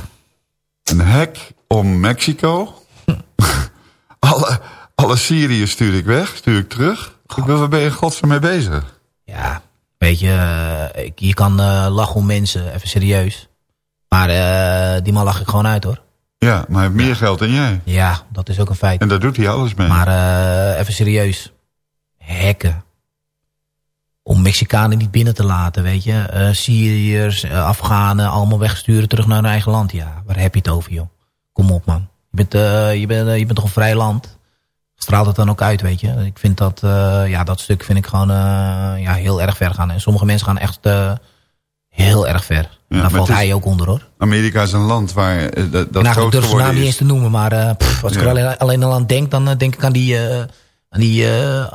Een hek om Mexico. alle, alle Syriërs stuur ik weg, stuur ik terug. Ik wil, waar ben je godsnaam mee bezig? Ja, weet je, eh, ik, je kan lachen om mensen, even serieus. Maar die man lach ik gewoon uit hoor. Ja, maar hij heeft meer geld dan jij. Ja, dat is ook een feit. En daar doet hij alles mee. Maar eh, even serieus. Hekken. Om Mexicanen niet binnen te laten, weet je. Eh, Syriërs, eh, Afghanen, allemaal wegsturen terug naar hun eigen land. Ja, waar heb je het over, joh? Kom op, man. Je bent, je bent, je bent toch een vrij land? Straalt het dan ook uit, weet je? Ik vind dat, ja, dat stuk vind ik gewoon ja, heel erg ver gaan. En sommige mensen gaan echt heel erg ver. Daar valt is- hij ook onder, hoor. Amerika is een land waar eh, dat, dat nou, ik groot durf geworden niet eens is. te noemen, maar eh, pff, als ik Ja. er alleen, alleen al aan denk, dan eh, denk ik aan die, aan die eh,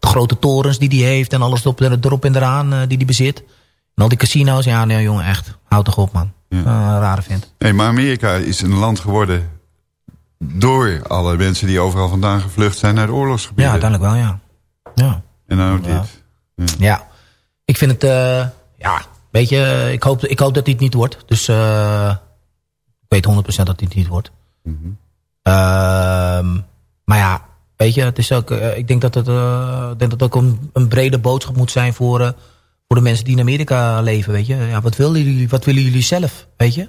grote torens die hij heeft en alles erop, erop en eraan die hij bezit. En al die casino's, ja, nee jongen, echt. Houd toch op, man. Ja. Een rare vent. Nee, maar Amerika is een land geworden door alle mensen die overal vandaan gevlucht zijn naar de Ja, oorlogsgebieden. uiteindelijk wel, ja. Ja, En dan ook Ja. dit. ja. ik vind het, ja, weet je, ik hoop, ik hoop dat het niet wordt. Dus eh, ik weet 100% dat het niet wordt. Mhm. Ehm, maar ja, weet je, het is ook, eh, ik denk dat het, eh, ik denk dat het ook een, een brede boodschap moet zijn voor, voor de mensen die in Amerika leven, weet je. Ja, wat willen jullie, wat willen jullie zelf, weet je?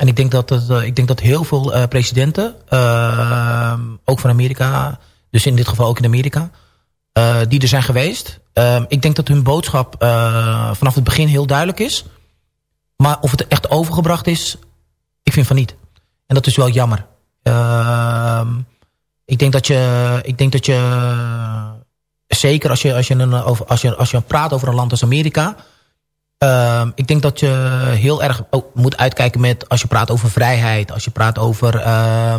En ik denk dat, het, ik denk dat heel veel presidenten, ehm, ook van Amerika, dus in dit geval ook in Amerika, die er zijn geweest. ehm, ik denk dat hun boodschap eh, vanaf het begin heel duidelijk is. Maar of het echt overgebracht is, ik vind van niet. En dat is wel jammer. Ehm, ik denk dat je, ik denk dat je zeker als je, als je, een, als je, als je praat over een land als Amerika, ehm, ik denk dat je heel erg ook moet uitkijken met als je praat over vrijheid, als je praat over eh,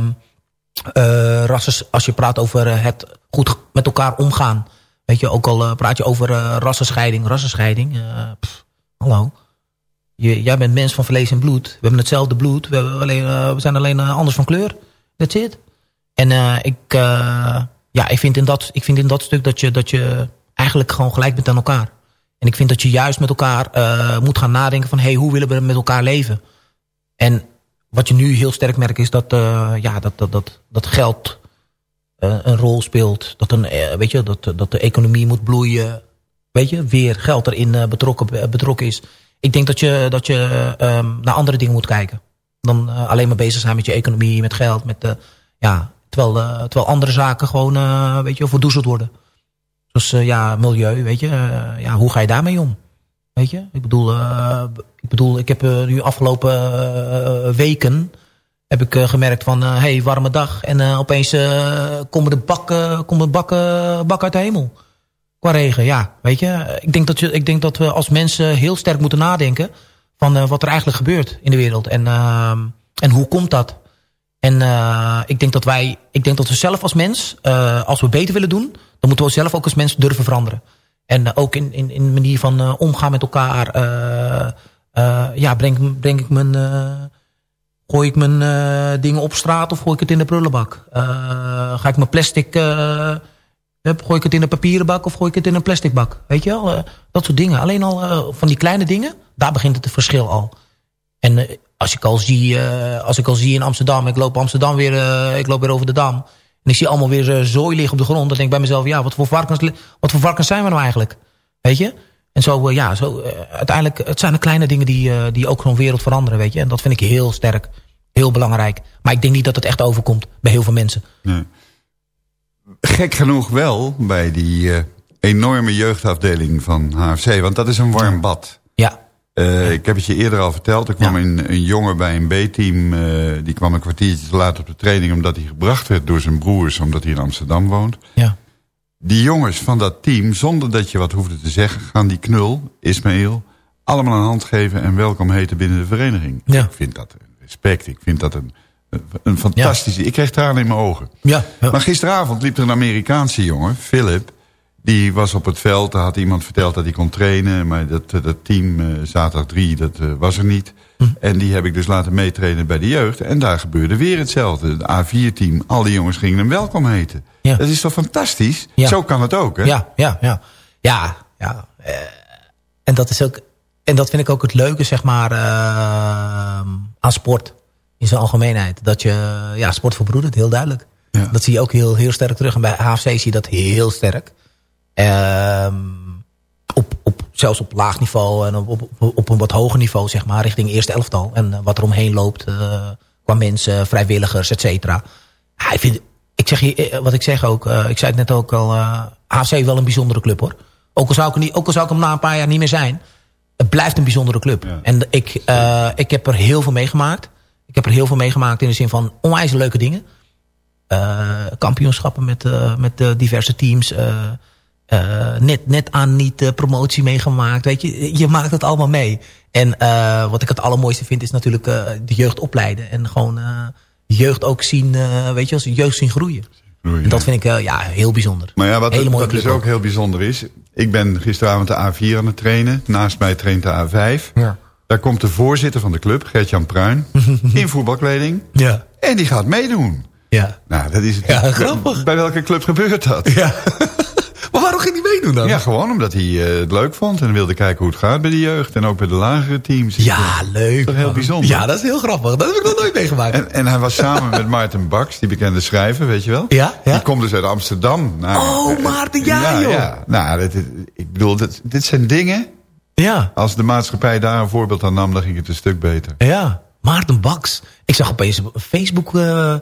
rassen, als je praat over het goed met elkaar omgaan. Weet je, ook al eh, praat je over eh, rassenscheiding, rassenscheiding. eh, pff, hallo. Je, jij bent mens van vlees en bloed. We hebben hetzelfde bloed. We, alleen, eh, we zijn alleen eh, anders van kleur. That's it. En eh, ik, eh, ja, ik, vind in dat, ik vind in dat stuk dat je, dat je eigenlijk gewoon gelijk bent aan elkaar. En ik vind dat je juist met elkaar eh, moet gaan nadenken van... hey, hoe willen we met elkaar leven? En wat je nu heel sterk merkt is dat, eh, ja, dat, dat, dat, dat geld eh, een rol speelt. Dat, een, eh, weet je, dat, dat de economie moet bloeien. Weet je, weer geld erin betrokken, betrokken is. Ik denk dat je, dat je ehm, naar andere dingen moet kijken. Dan alleen maar bezig zijn met je economie, met geld. Met, ja, terwijl, terwijl andere zaken gewoon weet je, verdoezeld worden. Eh, ja, milieu, weet je. ja, hoe ga je daarmee om? Ik bedoel, eh, ik, bedoel ik heb eh, nu afgelopen eh, weken heb ik gemerkt van, hé, hey, warme dag. En opeens komen de bakken, komen bakken, bakken uit de hemel. Qua regen, ja. Weet je, ik denk dat, je, ik denk dat we als mensen heel sterk moeten nadenken... van wat er eigenlijk gebeurt in de wereld. En, en hoe komt dat? En uh, ik denk dat wij, ik denk dat we zelf als mens, uh, als we beter willen doen, dan moeten we zelf ook als mens durven veranderen. En uh, ook in, in, in manier van uh, omgaan met elkaar, ja, breng, breng ik mijn, gooi ik mijn dingen op straat of gooi ik het in de prullenbak? ga ik mijn plastic, gooi ik het in een papieren bak of gooi ik het in een plastic bak? Weet je wel, dat soort dingen. Alleen al van die kleine dingen, daar begint het verschil al. En als ik al zie, als ik al zie in Amsterdam, ik loop Amsterdam weer, ik loop weer over de Dam. En ik zie allemaal weer uh, zooi liggen op de grond. Dan denk ik bij mezelf, ja, wat voor varkens, wat voor varkens zijn we nou eigenlijk? Weet je? En zo, eh, ja, zo, eh, uiteindelijk, het zijn de kleine dingen die, eh, die ook zo'n wereld veranderen, weet je. En dat vind ik heel sterk, heel belangrijk. Maar ik denk niet dat het echt overkomt bij heel veel mensen. Nee. Gek genoeg wel bij die eh, enorme jeugdafdeling van HFC. Want dat is een warm bad. Eh, Ik heb het je eerder al verteld. Er kwam een, een jongen bij een B-team. eh, die kwam een kwartiertje te laat op de training... omdat hij gebracht werd door zijn broers... omdat hij in Amsterdam woont. ja, Die jongens van dat team, zonder dat je wat hoefde te zeggen... gaan die knul, Ismaël, allemaal een hand geven... en welkom heten binnen de vereniging. Ja. Ik vind dat een respect. Ik vind dat een, een, fantastische... Ik kreeg tranen in mijn ogen. ja. Maar gisteravond liep er een Amerikaanse jongen, Philip... die was op het veld, daar had iemand verteld dat hij kon trainen... maar dat, eh, dat team, eh, zaterdag 3, dat eh, was er niet. Hm. En die heb ik dus laten meetrainen bij de jeugd. En daar gebeurde weer hetzelfde. De A4-team, al die jongens gingen hem welkom heten. Ja. Dat is toch fantastisch? Ja. Zo kan het ook, hè? Ja, ja, ja. Ja, ja. en dat is ook... En dat vind ik ook het leuke, zeg maar, aan sport. In zijn algemeenheid. Dat je, ja, sport verbroedert, heel duidelijk. Ja. Dat zie je ook heel, heel sterk terug. En bij HFC zie je dat heel sterk. Ehm, op, op, zelfs op laag niveau en op, op, op een wat hoger niveau, zeg maar, richting eerste elftal. En eh, wat er omheen loopt eh, qua mensen, vrijwilligers, et cetera. Ik, vind, ik zeg je, eh, wat ik zeg ook, ik zei het net ook al, HFC wel een bijzondere club hoor. Ook al, zou ik, niet, ook al zou ik hem na een paar jaar niet meer zijn. Het blijft een bijzondere club. Ja. En ik, ik heb er heel veel meegemaakt. Ik heb er heel veel meegemaakt in de zin van onwijs leuke dingen. Kampioenschappen met, met diverse teams. Eh, net, net aan niet promotie meegemaakt. Weet je, je maakt het allemaal mee. En eh, wat ik het allermooiste vind is natuurlijk eh, de jeugd opleiden. En gewoon jeugd ook zien, weet je, als jeugd zien groeien. Groeien, En dat vind ik ja, heel bijzonder. Maar ja, wat, Hele wat dus ook heel bijzonder is... ik ben gisteravond de A4 aan het trainen. Naast mij traint de A5. Ja. Daar komt de voorzitter van de club, Gert-Jan Pruin... in voetbalkleding. Ja. En die gaat meedoen. Ja. Nou, dat is het. Ja, grappig. Bij welke club gebeurt dat? ja. maar waarom ging hij meedoen dan? Ja, gewoon omdat hij eh, het leuk vond en wilde kijken hoe het gaat bij de jeugd. En ook bij de lagere teams. Ja, leuk. Toch heel man. bijzonder. Ja, dat is heel grappig. Dat heb ik nog nooit meegemaakt. En, en hij was samen met Maarten Baks, die bekende schrijver, weet je wel? Ja, ja. Die komt dus uit Amsterdam. Nou, Oh, eh, Maarten, ja, joh. Ja. Nou, dit, ik bedoel, dit, dit zijn dingen... ja. Als de maatschappij daar een voorbeeld aan nam, dan ging het een stuk beter. Ja, Maarten Baks. Ik zag opeens een Facebook eh,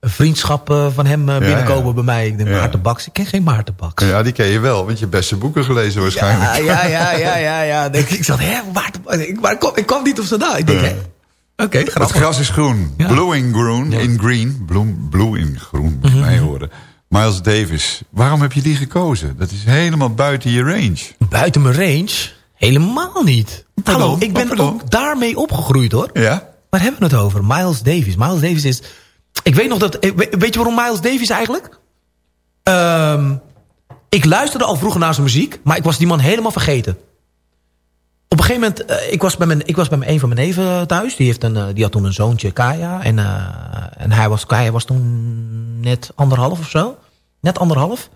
een vriendschap eh, van hem eh, binnenkomen ja. bij mij. Ik denk, Ja. Maarten Baks. Ik ken geen Maarten Baks. Ja, die ken je wel, want je hebt beste boeken gelezen waarschijnlijk. Ja, ja, ja, ja, ja. Denk, ik zat, hè, Maarten Baks. Ik, maar ik kwam, ik kwam niet op zijn naam. Ik denk, hè. Oké, Het grappig. gras is groen. Blue in groen. In green. Bloem, blue in groen, moet je Mhm. mij horen. Miles Davis. Waarom heb je die gekozen? Dat is helemaal buiten je range. Buiten mijn range? Helemaal niet. Pardon? Hallo, ik ben Oh, pardon. ook daarmee opgegroeid, hoor. Ja? Waar hebben we het over? Miles Davis. Miles Davis is... Ik weet nog dat... we- Weet je waarom Miles Davis eigenlijk? Ehm, ik luisterde al vroeger naar zijn muziek, maar ik was die man helemaal vergeten. Op een gegeven moment, eh, ik, was bij mijn, ik was bij mijn, een van mijn neven thuis. Die, heeft een, eh, die had toen een zoontje, Kaya. En, eh, en hij was, Kaya was toen net anderhalf of zo. Net anderhalf.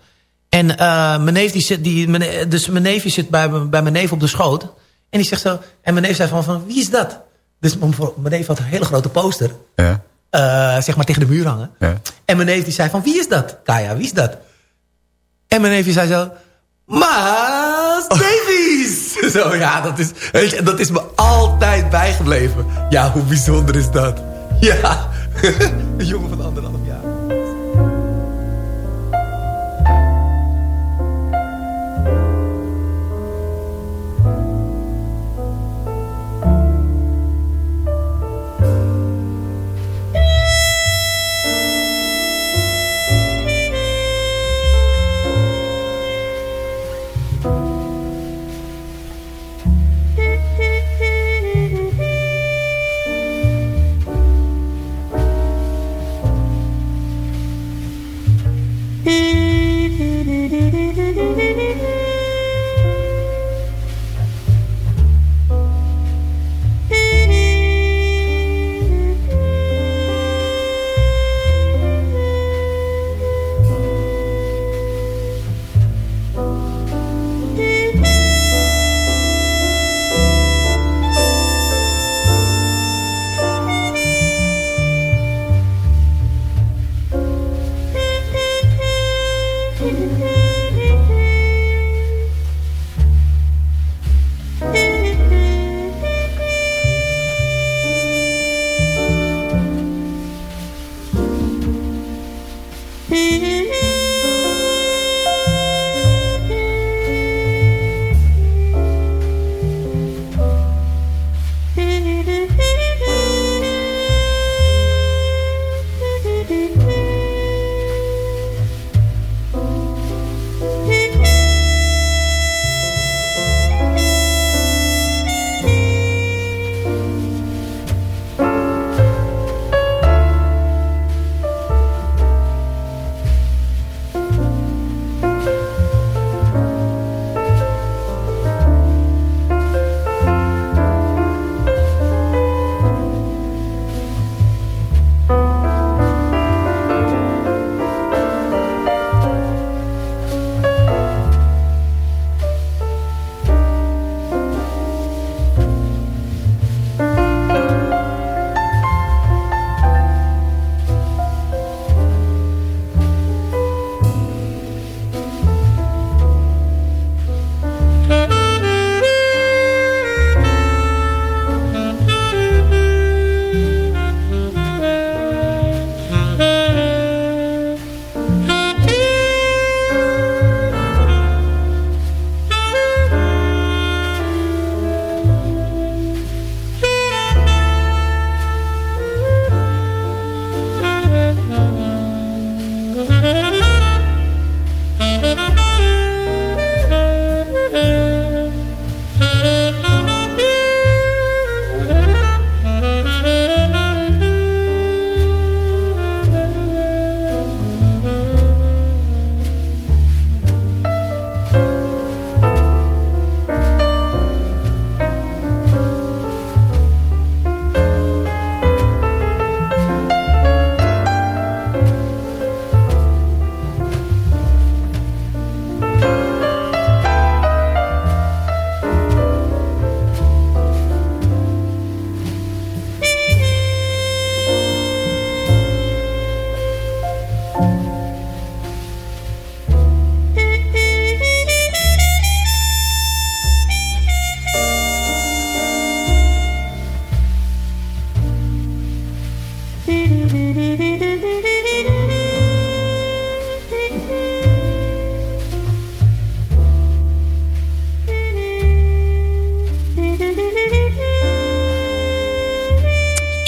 En eh, mijn neef, die zit, die, mijn, dus mijn neefje zit bij, bij mijn neef op de schoot. En die zegt zo, en mijn neef zei van, van wie is dat? Dus mijn neef had een hele grote poster. Ja. Eh, zeg maar tegen de muur hangen. ja. En mijn neef die zei van, wie is dat? Kaya, wie is dat? En mijn neefje zei zo, Miles Davies! zo, ja, dat is, weet je, dat is me altijd bijgebleven. Ja, hoe bijzonder is dat? Ja, een jongen van anderhalf jaar.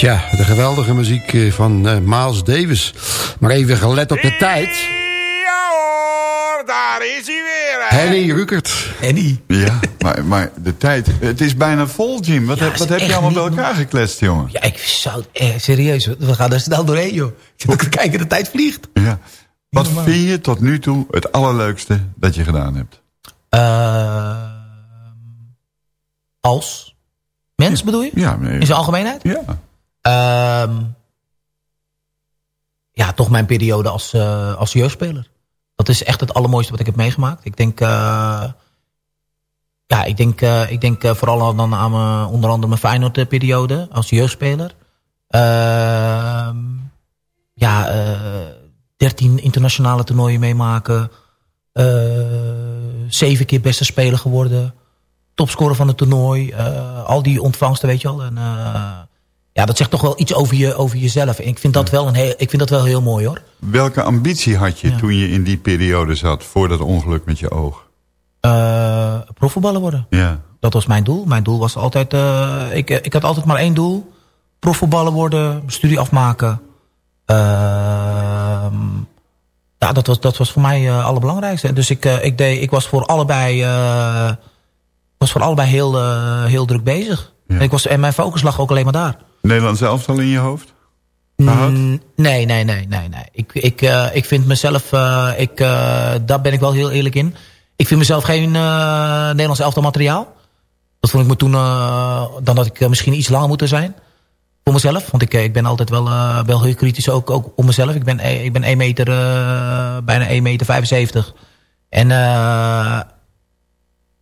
Tja, de geweldige muziek eh, van eh, Miles Davis. Maar even gelet op de tijd. Ja hoor, daar is hij weer. hè. Henny Rukert. Henny. Ja, maar, maar de tijd... Het is bijna vol, Jim. Wat, Ja, heb, wat heb je allemaal bij elkaar gekletst, jongen? Ja, ik zou... Eh, serieus, we gaan er snel doorheen, joh. Ik te kijken, de tijd vliegt. Ja. Wat normaal. vind je tot nu toe het allerleukste dat je gedaan hebt? Eh, als mens bedoel je? Ja, nee. In zijn algemeenheid? Ja. Ehm, ja, toch mijn periode als, eh, als jeugdspeler. Dat is echt het allermooiste wat ik heb meegemaakt. Ik denk, eh, ja, ik denk, eh, ik denk vooral dan aan mijn, onder andere mijn Feyenoord-periode als jeugdspeler. Ehm, ja, eh 13 internationale toernooien meemaken. Zeven keer beste speler geworden. Topscorer van het toernooi. al die ontvangsten, weet je wel. En, ja, dat zegt toch wel iets over, je, over jezelf. En ik vind dat wel, een heel, ik vind dat wel heel mooi hoor. Welke ambitie had je Ja. toen je in die periode zat... voor dat ongeluk met je oog? Eh profvoetballer worden. Ja. Dat was mijn doel. Mijn doel was altijd... eh, ik, ik had altijd maar één doel. Profvoetballer worden. Studie afmaken. Ehm, ja, dat was, dat was voor mij het allerbelangrijkste. Dus ik, eh, ik, deed, ik was voor allebei, eh, was voor allebei heel, eh, heel druk bezig. Ja. En, ik was, en mijn focus lag ook alleen maar daar. Nederlands elftal in je hoofd? Mm, Nee, nee, nee, nee, nee. Ik, ik, eh, ik vind mezelf, eh, ik, eh, daar ben ik wel heel eerlijk in. Ik vind mezelf geen eh, Nederlands elftal materiaal. Dat vond ik me toen, eh, dan dat ik eh, misschien iets langer moeten zijn. Voor mezelf. Want ik, eh, ik ben altijd wel, eh, wel heel kritisch ook, ook om mezelf. Ik ben, eh, ik ben 1 meter, eh, bijna 1 meter 75. En eh,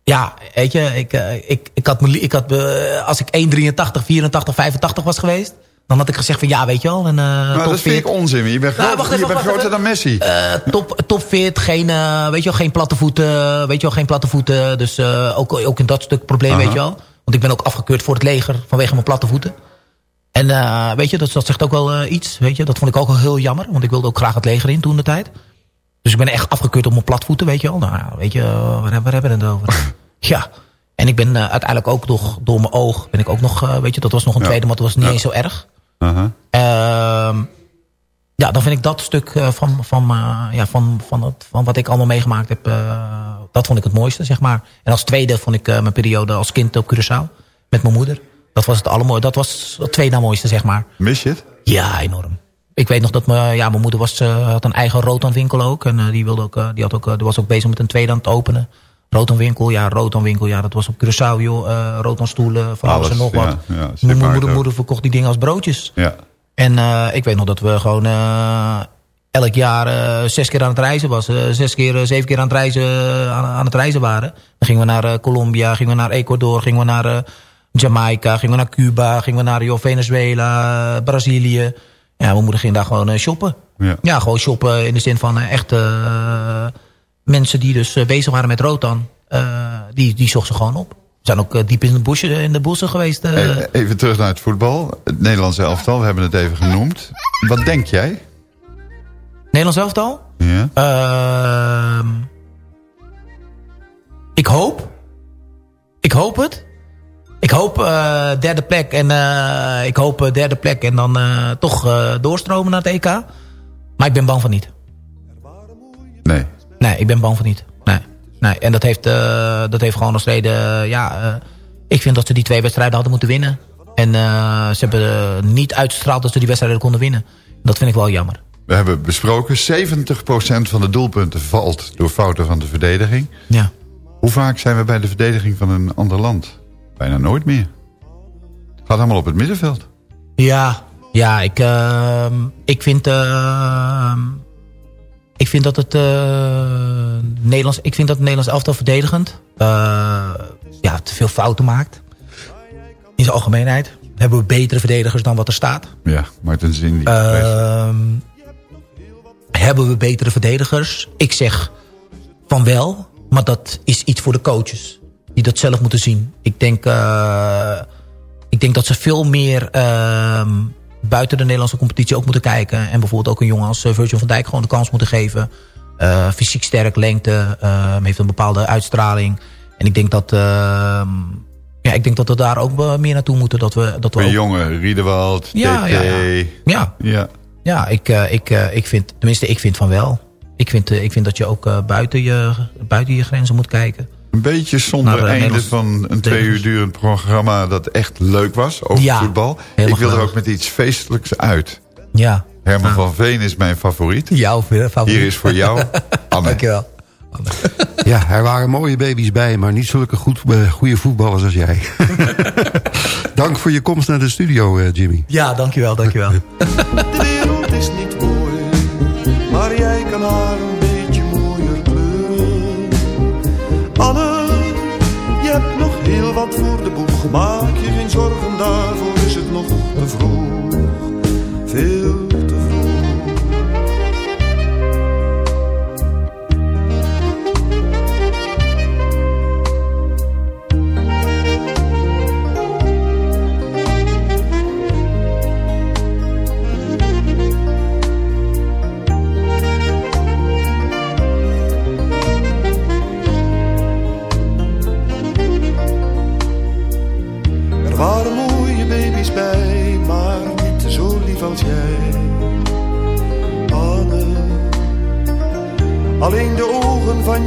ja, weet je, ik, eh, ik, ik had, ik had eh, als ik 1,83, 84, 85 was geweest... dan had ik gezegd van ja, weet je wel. En, eh, Maar top dat vind ik 40. onzin. Je bent, Nou, groot- je bent groter even. dan Messi. Top, top fit, geen, weet je wel, geen platte voeten. Weet je wel, geen platte voeten. Dus ook, ook in dat stuk probleem, weet je wel. Want ik ben ook afgekeurd voor het leger vanwege mijn platte voeten. En weet je, dat, dat zegt ook wel iets. Weet je, dat vond ik ook wel heel jammer. Want ik wilde ook graag het leger in toen de tijd. Dus ik ben echt afgekeurd op mijn platvoeten, weet je wel. Nou, weet je, waar, waar hebben we het over? ja. En ik ben eh, uiteindelijk ook nog door mijn oog, ben ik ook nog, eh, weet je, dat was nog een Ja. tweede, maar dat was niet Ja. eens zo erg. Ehm, ja, dan vind ik dat stuk eh, van, van, ja, van, van, het, van wat ik allemaal meegemaakt heb, dat vond ik het mooiste, zeg maar. En als tweede vond ik mijn periode als kind op Curaçao met mijn moeder. Dat was het allermooiste. Dat was het tweede mooiste, zeg maar. Mis je het? Ja, enorm. Ik weet nog dat mijn, ja, mijn moeder was, eh, had een eigen Rotanwinkel ook. En eh, die, wilde ook, eh, die, had ook, die was ook bezig met een tweede aan het openen. Rotanwinkel, ja, Rotanwinkel, ja, dat was op Curaçao, joh. Uh, van alles, en nog ja, wat. Ja, Mijn supermarkt moeder, moeder verkocht die dingen als broodjes. Ja. En ik weet nog dat we gewoon elk jaar zes keer aan het reizen was. zes keer, zeven keer aan het reizen, aan, aan het reizen waren. Dan gingen we naar Colombia, gingen we naar Ecuador, gingen we naar Jamaica, gingen we naar Cuba, gingen we naar Venezuela, Brazilië. Ja, moeder ging daar gewoon eh, shoppen. Ja. Ja, gewoon shoppen in de zin van eh, echt eh, mensen die dus bezig waren met rotan. eh, die, die zochten ze gewoon op. We zijn ook diep in de, bosje, in de bossen geweest. Even terug naar het voetbal. Het Nederlandse elftal, we hebben het even genoemd. Wat denk jij? Nederlands elftal? Ja. Ehm, ik hoop. Ik hoop het. Ik hoop eh, derde plek. En eh, ik hoop eh, derde plek. En dan toch doorstromen naar het EK. Maar ik ben bang van niet. Nee. Nee, ik ben bang van niet. Nee. nee. En dat heeft, dat heeft gewoon als reden... ja, ik vind dat ze die twee wedstrijden hadden moeten winnen. En ze hebben niet uitgestraald dat ze die wedstrijden konden winnen. Dat vind ik wel jammer. We hebben besproken, 70% van de doelpunten valt door fouten van de verdediging. Ja. Hoe vaak zijn we bij de verdediging van een ander land? Bijna nooit meer. Het gaat allemaal op het middenveld. Ja, ja ik, ehm, ik vind... ehm, ik vind dat het eh, Nederlands, ik vind dat het Nederlands elftal verdedigend eh, ja, te veel fouten maakt. In zijn algemeenheid hebben we betere verdedigers dan wat er staat. Ja, Martin Zindi. Ehm, hebben we betere verdedigers? Ik zeg van wel, maar dat is iets voor de coaches. Die dat zelf moeten zien. Ik denk, eh, ik denk dat ze veel meer ehm, buiten de Nederlandse competitie ook moeten kijken. En bijvoorbeeld ook een jongen als eh, Virgil van Dijk gewoon de kans moeten geven. Eh, fysiek sterk, lengte, ehm, heeft een bepaalde uitstraling. En ik denk dat, ehm, Ja, ik denk dat we daar ook meer naartoe moeten. Dat we, dat we Een ook- jongen, Riedewald, Ja, TT. ja, ja. Ja, Ja. ja ik, ik, ik vind, tenminste ik vind van wel. Ik vind, ik vind dat je ook buiten, je, buiten je grenzen moet kijken. Een beetje zonder eh, einde van een twee uur durend programma... dat echt leuk was over Ja, voetbal. Ik wil er ook met iets feestelijks uit. Ja. Herman Ah. van Veen is mijn favoriet. Jouw favoriet. Hier is voor jou Anne. Dankjewel. Ja, er waren mooie baby's bij, maar niet zulke goed, eh, goede voetballers als jij. Dank voor je komst naar de studio, eh, Jimmy. Ja, dankjewel, dankjewel. De wereld is niet mooi, maar jij kan haar Anne, je hebt nog heel wat voor de boeg. Maak je geen zorgen, daarvoor is het nog te vroeg.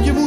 Ogen